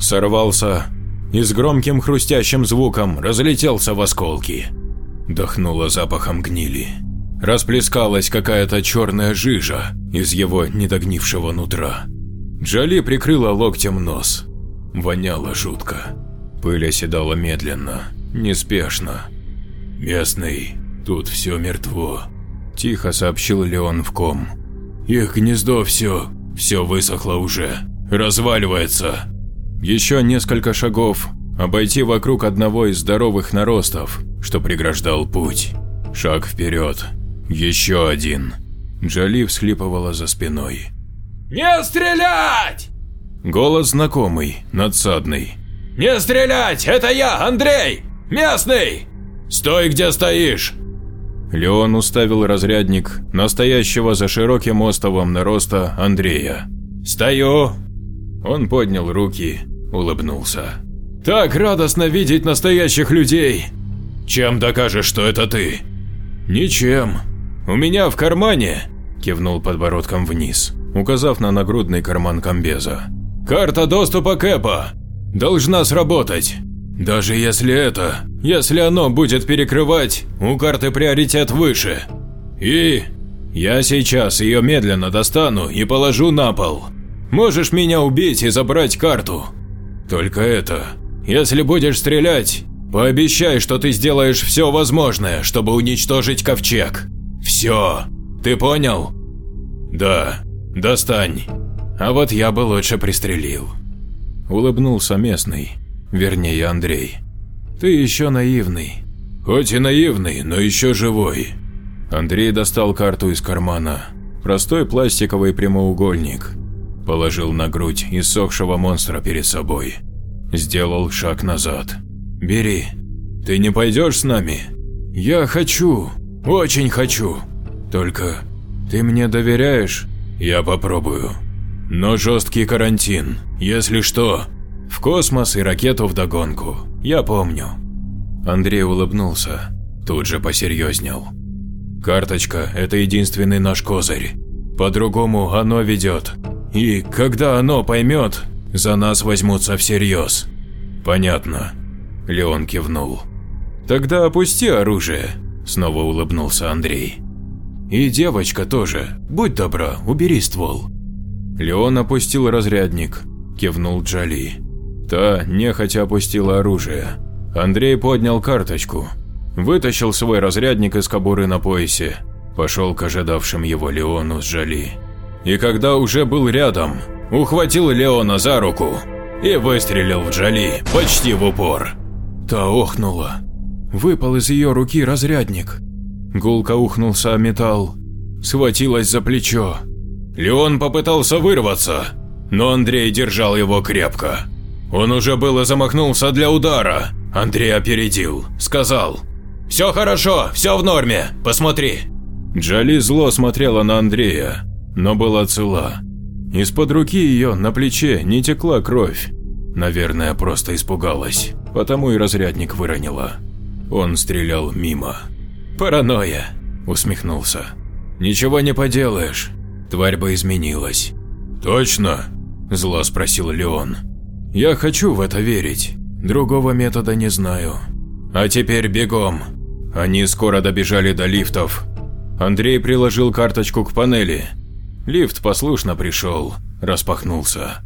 Сорвался и с громким хрустящим звуком разлетелся в осколки. Дохнуло запахом гнили. Расплескалась какая-то черная жижа из его недогнившего нутра. Джоли прикрыла локтем нос. Воняло жутко. Пыль оседала медленно, неспешно. «Местный, тут все мертво», – тихо сообщил Леон в ком. «Их гнездо все, все высохло уже, разваливается». Еще несколько шагов, обойти вокруг одного из здоровых наростов, что преграждал путь. Шаг вперед. Еще один. Джоли всхлипывала за спиной. «Не стрелять!» Голос знакомый, надсадный. «Не стрелять! Это я, Андрей! Местный! Стой, где стоишь!» Леон уставил разрядник, настоящего за широким остовом нароста Андрея. «Стою!» Он поднял руки, улыбнулся. «Так радостно видеть настоящих людей! Чем докажешь, что это ты?» «Ничем. У меня в кармане», – кивнул подбородком вниз, указав на нагрудный карман комбеза. «Карта доступа Кэпа. Должна сработать. Даже если это, если оно будет перекрывать, у карты приоритет выше. И я сейчас ее медленно достану и положу на пол. Можешь меня убить и забрать карту. Только это, если будешь стрелять, пообещай, что ты сделаешь все возможное, чтобы уничтожить ковчег. Все. Ты понял? Да. Достань. А вот я бы лучше пристрелил. Улыбнулся местный, вернее Андрей. Ты еще наивный. Хоть и наивный, но еще живой. Андрей достал карту из кармана. Простой пластиковый прямоугольник, Положил на грудь иссохшего монстра перед собой. Сделал шаг назад. «Бери. Ты не пойдешь с нами?» «Я хочу. Очень хочу. Только ты мне доверяешь?» «Я попробую. Но жесткий карантин. Если что, в космос и ракету вдогонку. Я помню». Андрей улыбнулся, тут же посерьезнел. «Карточка – это единственный наш козырь. По-другому оно ведет и когда оно поймет, за нас возьмутся всерьез. Понятно. Леон кивнул. Тогда опусти оружие, снова улыбнулся Андрей. И девочка тоже, будь добра, убери ствол. Леон опустил разрядник, кивнул Джали. Та нехотя опустила оружие. Андрей поднял карточку, вытащил свой разрядник из кобуры на поясе, пошел к ожидавшим его Леону с Джали. И когда уже был рядом, ухватил Леона за руку и выстрелил в Джали почти в упор. Та охнула. Выпал из ее руки разрядник. Гулко ухнулся о металл, схватилась за плечо. Леон попытался вырваться, но Андрей держал его крепко. Он уже было замахнулся для удара. Андрей опередил, сказал «Все хорошо, все в норме, посмотри». Джали зло смотрела на Андрея, но была цела. Из-под руки ее на плече не текла кровь. Наверное, просто испугалась, потому и разрядник выронила. Он стрелял мимо. «Паранойя», – усмехнулся. «Ничего не поделаешь, тварь бы изменилась». «Точно?» – зло спросил Леон. «Я хочу в это верить, другого метода не знаю. А теперь бегом». Они скоро добежали до лифтов. Андрей приложил карточку к панели. Лифт послушно пришел, распахнулся.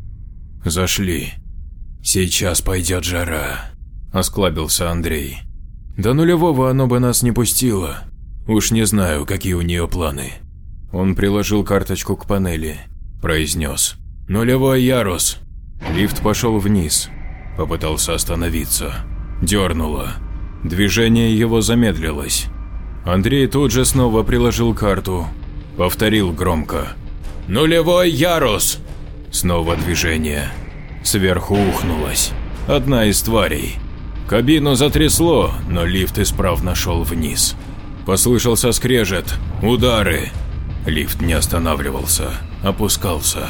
Зашли. «Сейчас пойдет жара», – осклабился Андрей. До нулевого оно бы нас не пустило. Уж не знаю, какие у нее планы. Он приложил карточку к панели, произнес. Нулевой ярус. Лифт пошел вниз. Попытался остановиться. Дернуло. Движение его замедлилось. Андрей тут же снова приложил карту. Повторил громко. «Нулевой ярус!» Снова движение. Сверху ухнулась. Одна из тварей. Кабину затрясло, но лифт исправно шел вниз. Послышался скрежет, удары. Лифт не останавливался, опускался.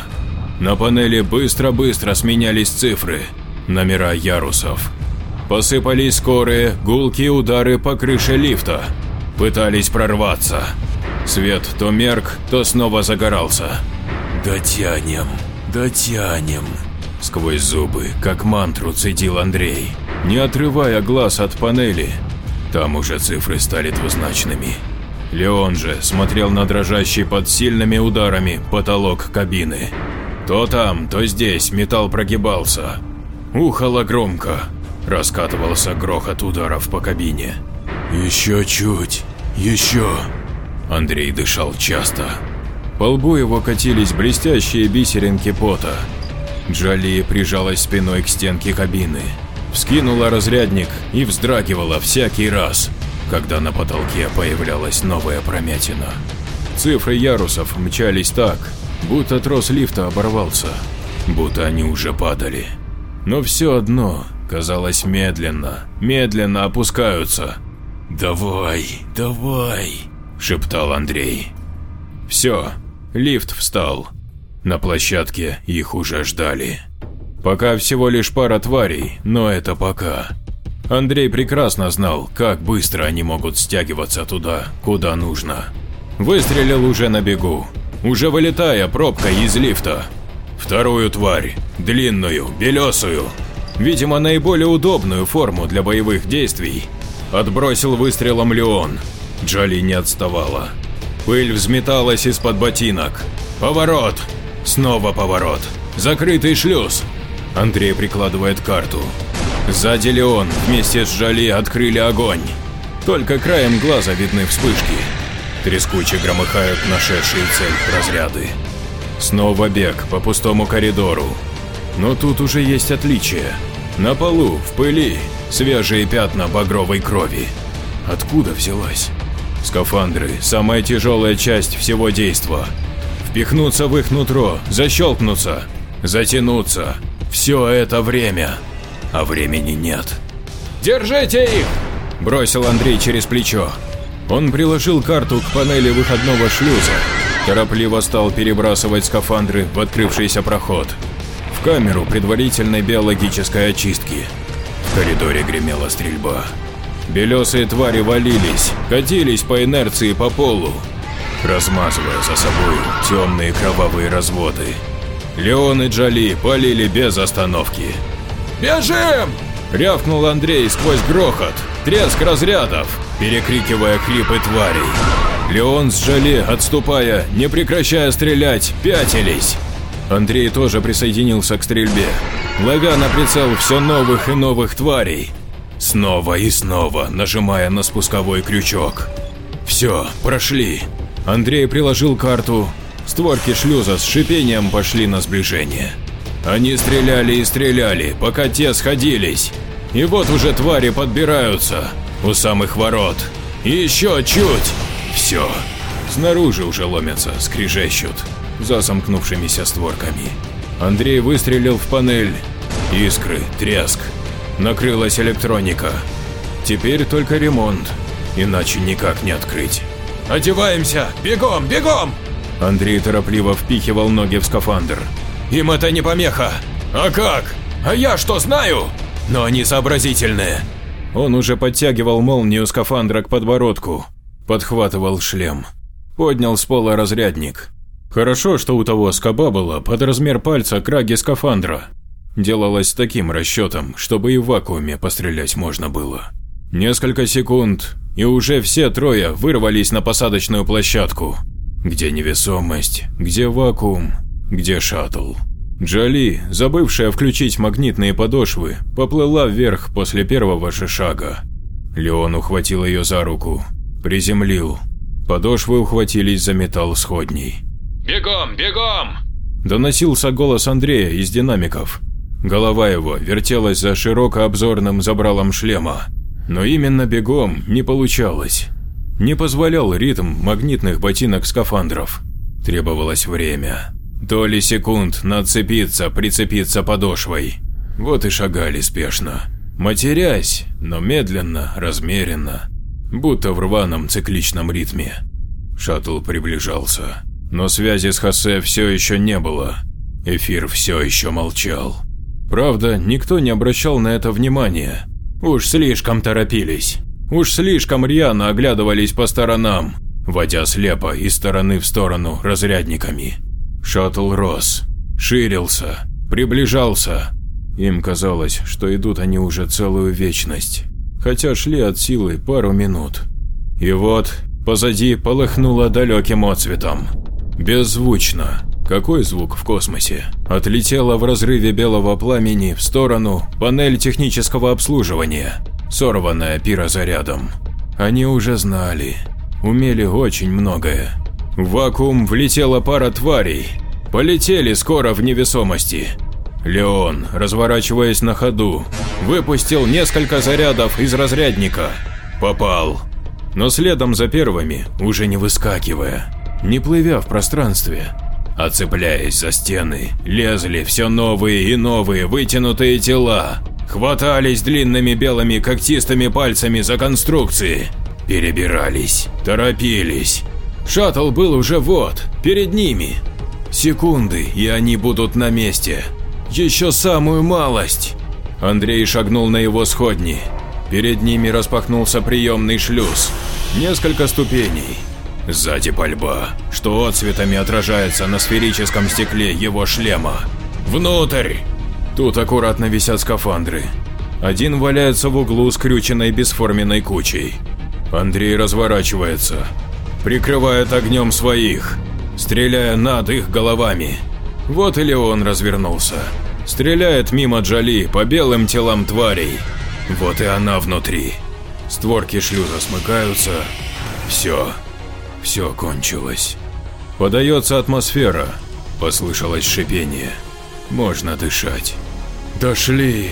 На панели быстро-быстро сменялись цифры, номера ярусов. Посыпались скорые, гулкие удары по крыше лифта. Пытались прорваться. Свет то мерк, то снова загорался. «Дотянем, дотянем», – сквозь зубы, как мантру цедил Андрей не отрывая глаз от панели. Там уже цифры стали двузначными. Леон же смотрел на дрожащий под сильными ударами потолок кабины. То там, то здесь металл прогибался. Ухало громко. Раскатывался грохот ударов по кабине. «Еще чуть, еще!» Андрей дышал часто. По лбу его катились блестящие бисеринки пота. Джоли прижалась спиной к стенке кабины вскинула разрядник и вздрагивала всякий раз, когда на потолке появлялась новая промятина. Цифры ярусов мчались так, будто трос лифта оборвался, будто они уже падали. Но все одно, казалось, медленно, медленно опускаются. «Давай, давай», – шептал Андрей. Все, лифт встал. На площадке их уже ждали. Пока всего лишь пара тварей, но это пока. Андрей прекрасно знал, как быстро они могут стягиваться туда, куда нужно. Выстрелил уже на бегу, уже вылетая пробкой из лифта. Вторую тварь, длинную, белесую, видимо наиболее удобную форму для боевых действий, отбросил выстрелом Леон. Джоли не отставала. Пыль взметалась из-под ботинок. Поворот! Снова поворот. Закрытый шлюз. Андрей прикладывает карту. Сзади Леон вместе с Жали открыли огонь. Только краем глаза видны вспышки. Трескуче громыхают нашедшие цель разряды. Снова бег по пустому коридору. Но тут уже есть отличие. На полу, в пыли, свежие пятна багровой крови. Откуда взялась? Скафандры – самая тяжелая часть всего действа. Впихнуться в их нутро, защелкнуться, затянуться, все это время, а времени нет. «Держите их!» – бросил Андрей через плечо. Он приложил карту к панели выходного шлюза, торопливо стал перебрасывать скафандры в открывшийся проход. В камеру предварительной биологической очистки. В коридоре гремела стрельба. Белесые твари валились, катились по инерции по полу, размазывая за собой темные кровавые разводы. Леон и Джоли полили без остановки. «Бежим!» Рявкнул Андрей сквозь грохот, треск разрядов, перекрикивая хрипы тварей. Леон с Жали, отступая, не прекращая стрелять, пятились. Андрей тоже присоединился к стрельбе, ловя на прицел все новых и новых тварей. Снова и снова нажимая на спусковой крючок. Все, прошли. Андрей приложил карту. Створки шлюза с шипением пошли на сближение. Они стреляли и стреляли, пока те сходились. И вот уже твари подбираются у самых ворот. Еще чуть. Все. Снаружи уже ломятся, скрижещут за сомкнувшимися створками. Андрей выстрелил в панель. Искры, треск. Накрылась электроника. Теперь только ремонт, иначе никак не открыть. «Одеваемся! Бегом, бегом!» Андрей торопливо впихивал ноги в скафандр. «Им это не помеха!» «А как? А я что знаю?» «Но они сообразительные!» Он уже подтягивал молнию скафандра к подбородку, подхватывал шлем. Поднял с пола разрядник. Хорошо, что у того скоба была под размер пальца краги скафандра. Делалось таким расчетом, чтобы и в вакууме пострелять можно было. Несколько секунд, и уже все трое вырвались на посадочную площадку. Где невесомость, где вакуум, где шаттл. Джоли, забывшая включить магнитные подошвы, поплыла вверх после первого же шага. Леон ухватил ее за руку, приземлил. Подошвы ухватились за металл сходней. «Бегом, бегом!» Доносился голос Андрея из динамиков. Голова его вертелась за широкообзорным забралом шлема, но именно бегом не получалось. Не позволял ритм магнитных ботинок скафандров. Требовалось время. Доли секунд нацепиться, прицепиться подошвой. Вот и шагали спешно. Матерясь, но медленно, размеренно, будто в рваном цикличном ритме. Шаттл приближался, но связи с Хосе все еще не было. Эфир все еще молчал. Правда, никто не обращал на это внимания. Уж слишком торопились. Уж слишком рьяно оглядывались по сторонам, водя слепо из стороны в сторону разрядниками. Шаттл рос, ширился, приближался. Им казалось, что идут они уже целую вечность, хотя шли от силы пару минут. И вот позади полыхнуло далеким отцветом. Беззвучно, какой звук в космосе? Отлетела в разрыве белого пламени в сторону панель технического обслуживания, сорванная пирозарядом. Они уже знали, умели очень многое. В вакуум влетела пара тварей, полетели скоро в невесомости. Леон, разворачиваясь на ходу, выпустил несколько зарядов из разрядника. Попал. Но следом за первыми, уже не выскакивая, не плывя в пространстве, а цепляясь за стены, лезли все новые и новые вытянутые тела, хватались длинными белыми когтистыми пальцами за конструкции, перебирались, торопились. Шаттл был уже вот, перед ними. Секунды, и они будут на месте. Еще самую малость. Андрей шагнул на его сходни. Перед ними распахнулся приемный шлюз. Несколько ступеней, Сзади пальба, что отцветами отражается на сферическом стекле его шлема. Внутрь! Тут аккуратно висят скафандры. Один валяется в углу скрюченной бесформенной кучей. Андрей разворачивается, прикрывает огнем своих, стреляя над их головами. Вот и Леон развернулся. Стреляет мимо Джоли по белым телам тварей. Вот и она внутри. Створки шлюза смыкаются. Все. Все кончилось. Подается атмосфера. Послышалось шипение. Можно дышать. Дошли.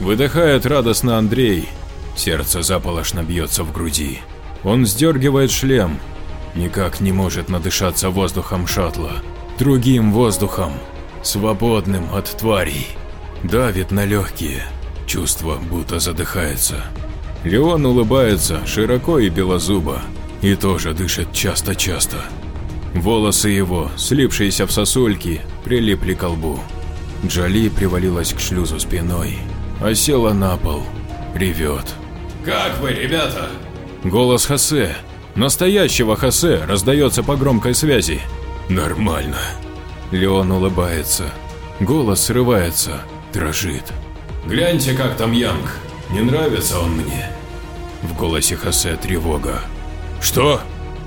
Выдыхает радостно Андрей. Сердце заполошно бьется в груди. Он сдергивает шлем. Никак не может надышаться воздухом шаттла. Другим воздухом. Свободным от тварей. Давит на легкие. Чувство будто задыхается. Леон улыбается широко и белозубо и тоже дышит часто-часто. Волосы его, слипшиеся в сосульки, прилипли к лбу. Джоли привалилась к шлюзу спиной, а села на пол, ревет. «Как вы, ребята?» Голос Хосе, настоящего Хосе, раздается по громкой связи. «Нормально». Леон улыбается. Голос срывается, дрожит. Гляньте, как там Янг. Не нравится он мне. В голосе Хосе тревога. Что?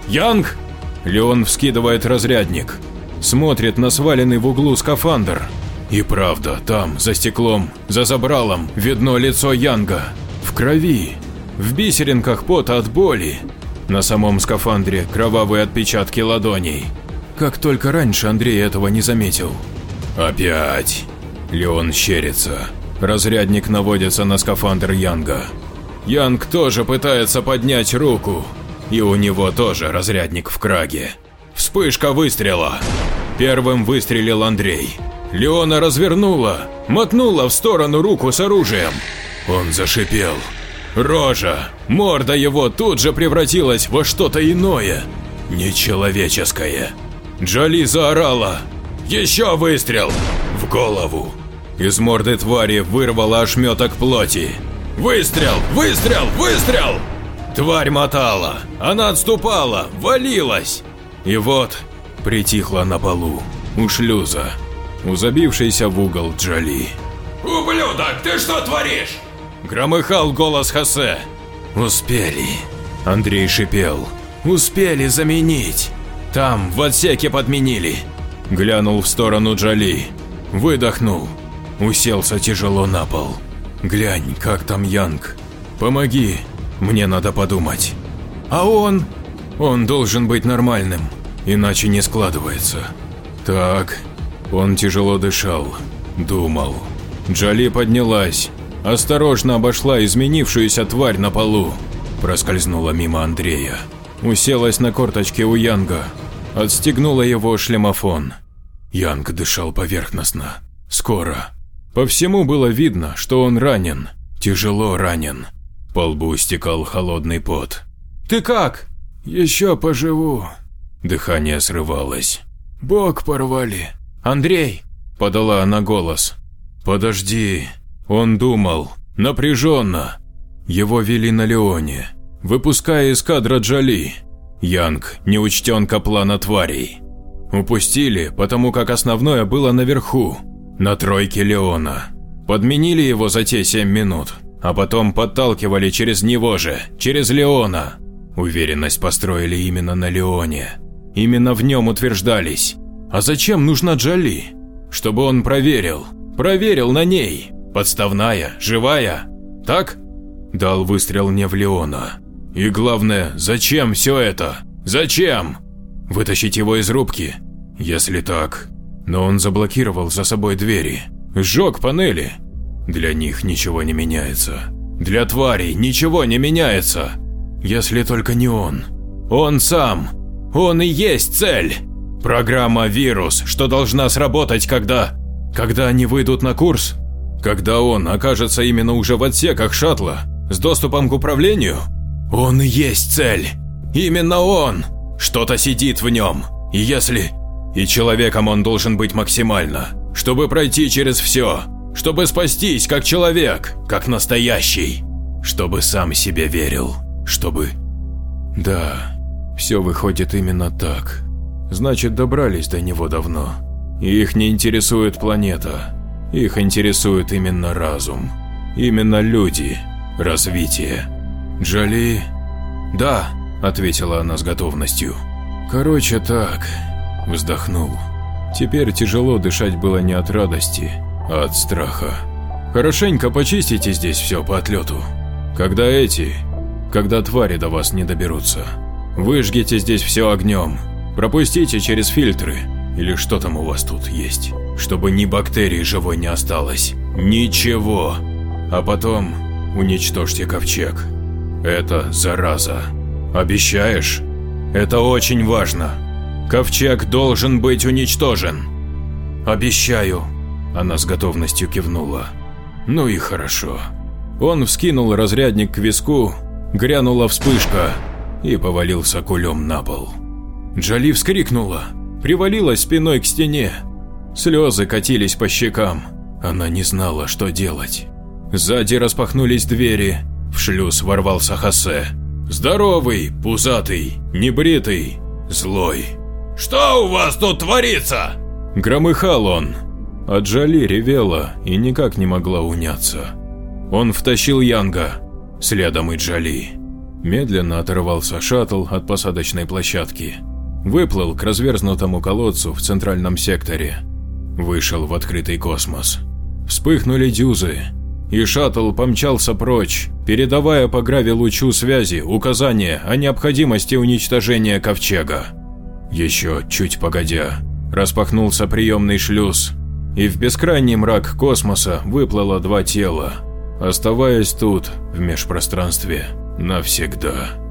Янг? Леон вскидывает разрядник. Смотрит на сваленный в углу скафандр. И правда, там, за стеклом, за забралом, видно лицо Янга. В крови. В бисеринках пота от боли. На самом скафандре кровавые отпечатки ладоней. Как только раньше Андрей этого не заметил. Опять. Леон щерится. Разрядник наводится на скафандр Янга. Янг тоже пытается поднять руку. И у него тоже разрядник в краге. Вспышка выстрела. Первым выстрелил Андрей. Леона развернула, мотнула в сторону руку с оружием. Он зашипел. Рожа, морда его тут же превратилась во что-то иное, нечеловеческое. Джоли заорала. Еще выстрел! В голову. Из морды твари вырвало ошметок плоти. Выстрел! Выстрел! Выстрел! Тварь мотала, она отступала, валилась. И вот притихла на полу, у шлюза, у забившейся в угол Джоли. «Ублюдок, ты что творишь?» Громыхал голос Хосе. «Успели», – Андрей шипел. «Успели заменить. Там, в отсеке подменили». Глянул в сторону Джоли. Выдохнул. Уселся тяжело на пол. «Глянь, как там Янг. Помоги, мне надо подумать». «А он?» «Он должен быть нормальным, иначе не складывается». «Так». Он тяжело дышал, думал. Джоли поднялась, осторожно обошла изменившуюся тварь на полу, проскользнула мимо Андрея, уселась на корточке у Янга, отстегнула его шлемофон. Янг дышал поверхностно, скоро. По всему было видно, что он ранен, тяжело ранен. По лбу стекал холодный пот. «Ты как?» «Еще поживу». Дыхание срывалось. «Бог порвали». «Андрей!» – подала она голос. «Подожди». Он думал, напряженно. Его вели на Леоне, выпуская из кадра Джоли. Янг не учтен плана тварей. Упустили, потому как основное было наверху, на тройке Леона. Подменили его за те семь минут, а потом подталкивали через него же, через Леона. Уверенность построили именно на Леоне. Именно в нем утверждались. А зачем нужна Джоли? Чтобы он проверил. Проверил на ней. Подставная, живая. Так? Дал выстрел не в Леона. И главное, зачем все это? Зачем? Вытащить его из рубки? Если так. Но он заблокировал за собой двери. Сжег панели. Для них ничего не меняется. Для тварей ничего не меняется. Если только не он. Он сам. Он и есть цель. Программа «Вирус», что должна сработать, когда… Когда они выйдут на курс? Когда он окажется именно уже в отсеках шаттла, с доступом к управлению? Он и есть цель. Именно он. Что-то сидит в нем. И если… И человеком он должен быть максимально, чтобы пройти через все, чтобы спастись как человек, как настоящий, чтобы сам себе верил, чтобы… Да, все выходит именно так. Значит, добрались до него давно. Их не интересует планета, их интересует именно разум, именно люди, развитие. Джоли… Да, ответила она с готовностью. Короче так, вздохнул. Теперь тяжело дышать было не от радости, а от страха. Хорошенько почистите здесь все по отлету. Когда эти, когда твари до вас не доберутся. Выжгите здесь все огнем, пропустите через фильтры, или что там у вас тут есть, чтобы ни бактерии живой не осталось. Ничего. А потом уничтожьте ковчег. Это зараза. Обещаешь? Это очень важно. Ковчег должен быть уничтожен. Обещаю. Она с готовностью кивнула. Ну и хорошо. Он вскинул разрядник к виску, грянула вспышка и повалился кулем на пол. Джоли вскрикнула, привалилась спиной к стене. Слезы катились по щекам. Она не знала, что делать. Сзади распахнулись двери, в шлюз ворвался Хосе. Здоровый, пузатый, небритый, злой. «Что у вас тут творится?» Громыхал он. а Джоли ревела и никак не могла уняться. Он втащил Янга, следом и Джоли. Медленно оторвался шаттл от посадочной площадки. Выплыл к разверзнутому колодцу в центральном секторе. Вышел в открытый космос. Вспыхнули дюзы, и шаттл помчался прочь, передавая по грави-лучу связи указания о необходимости уничтожения ковчега. Еще чуть погодя, распахнулся приемный шлюз, и в бескрайний мрак космоса выплыло два тела, оставаясь тут, в межпространстве, навсегда.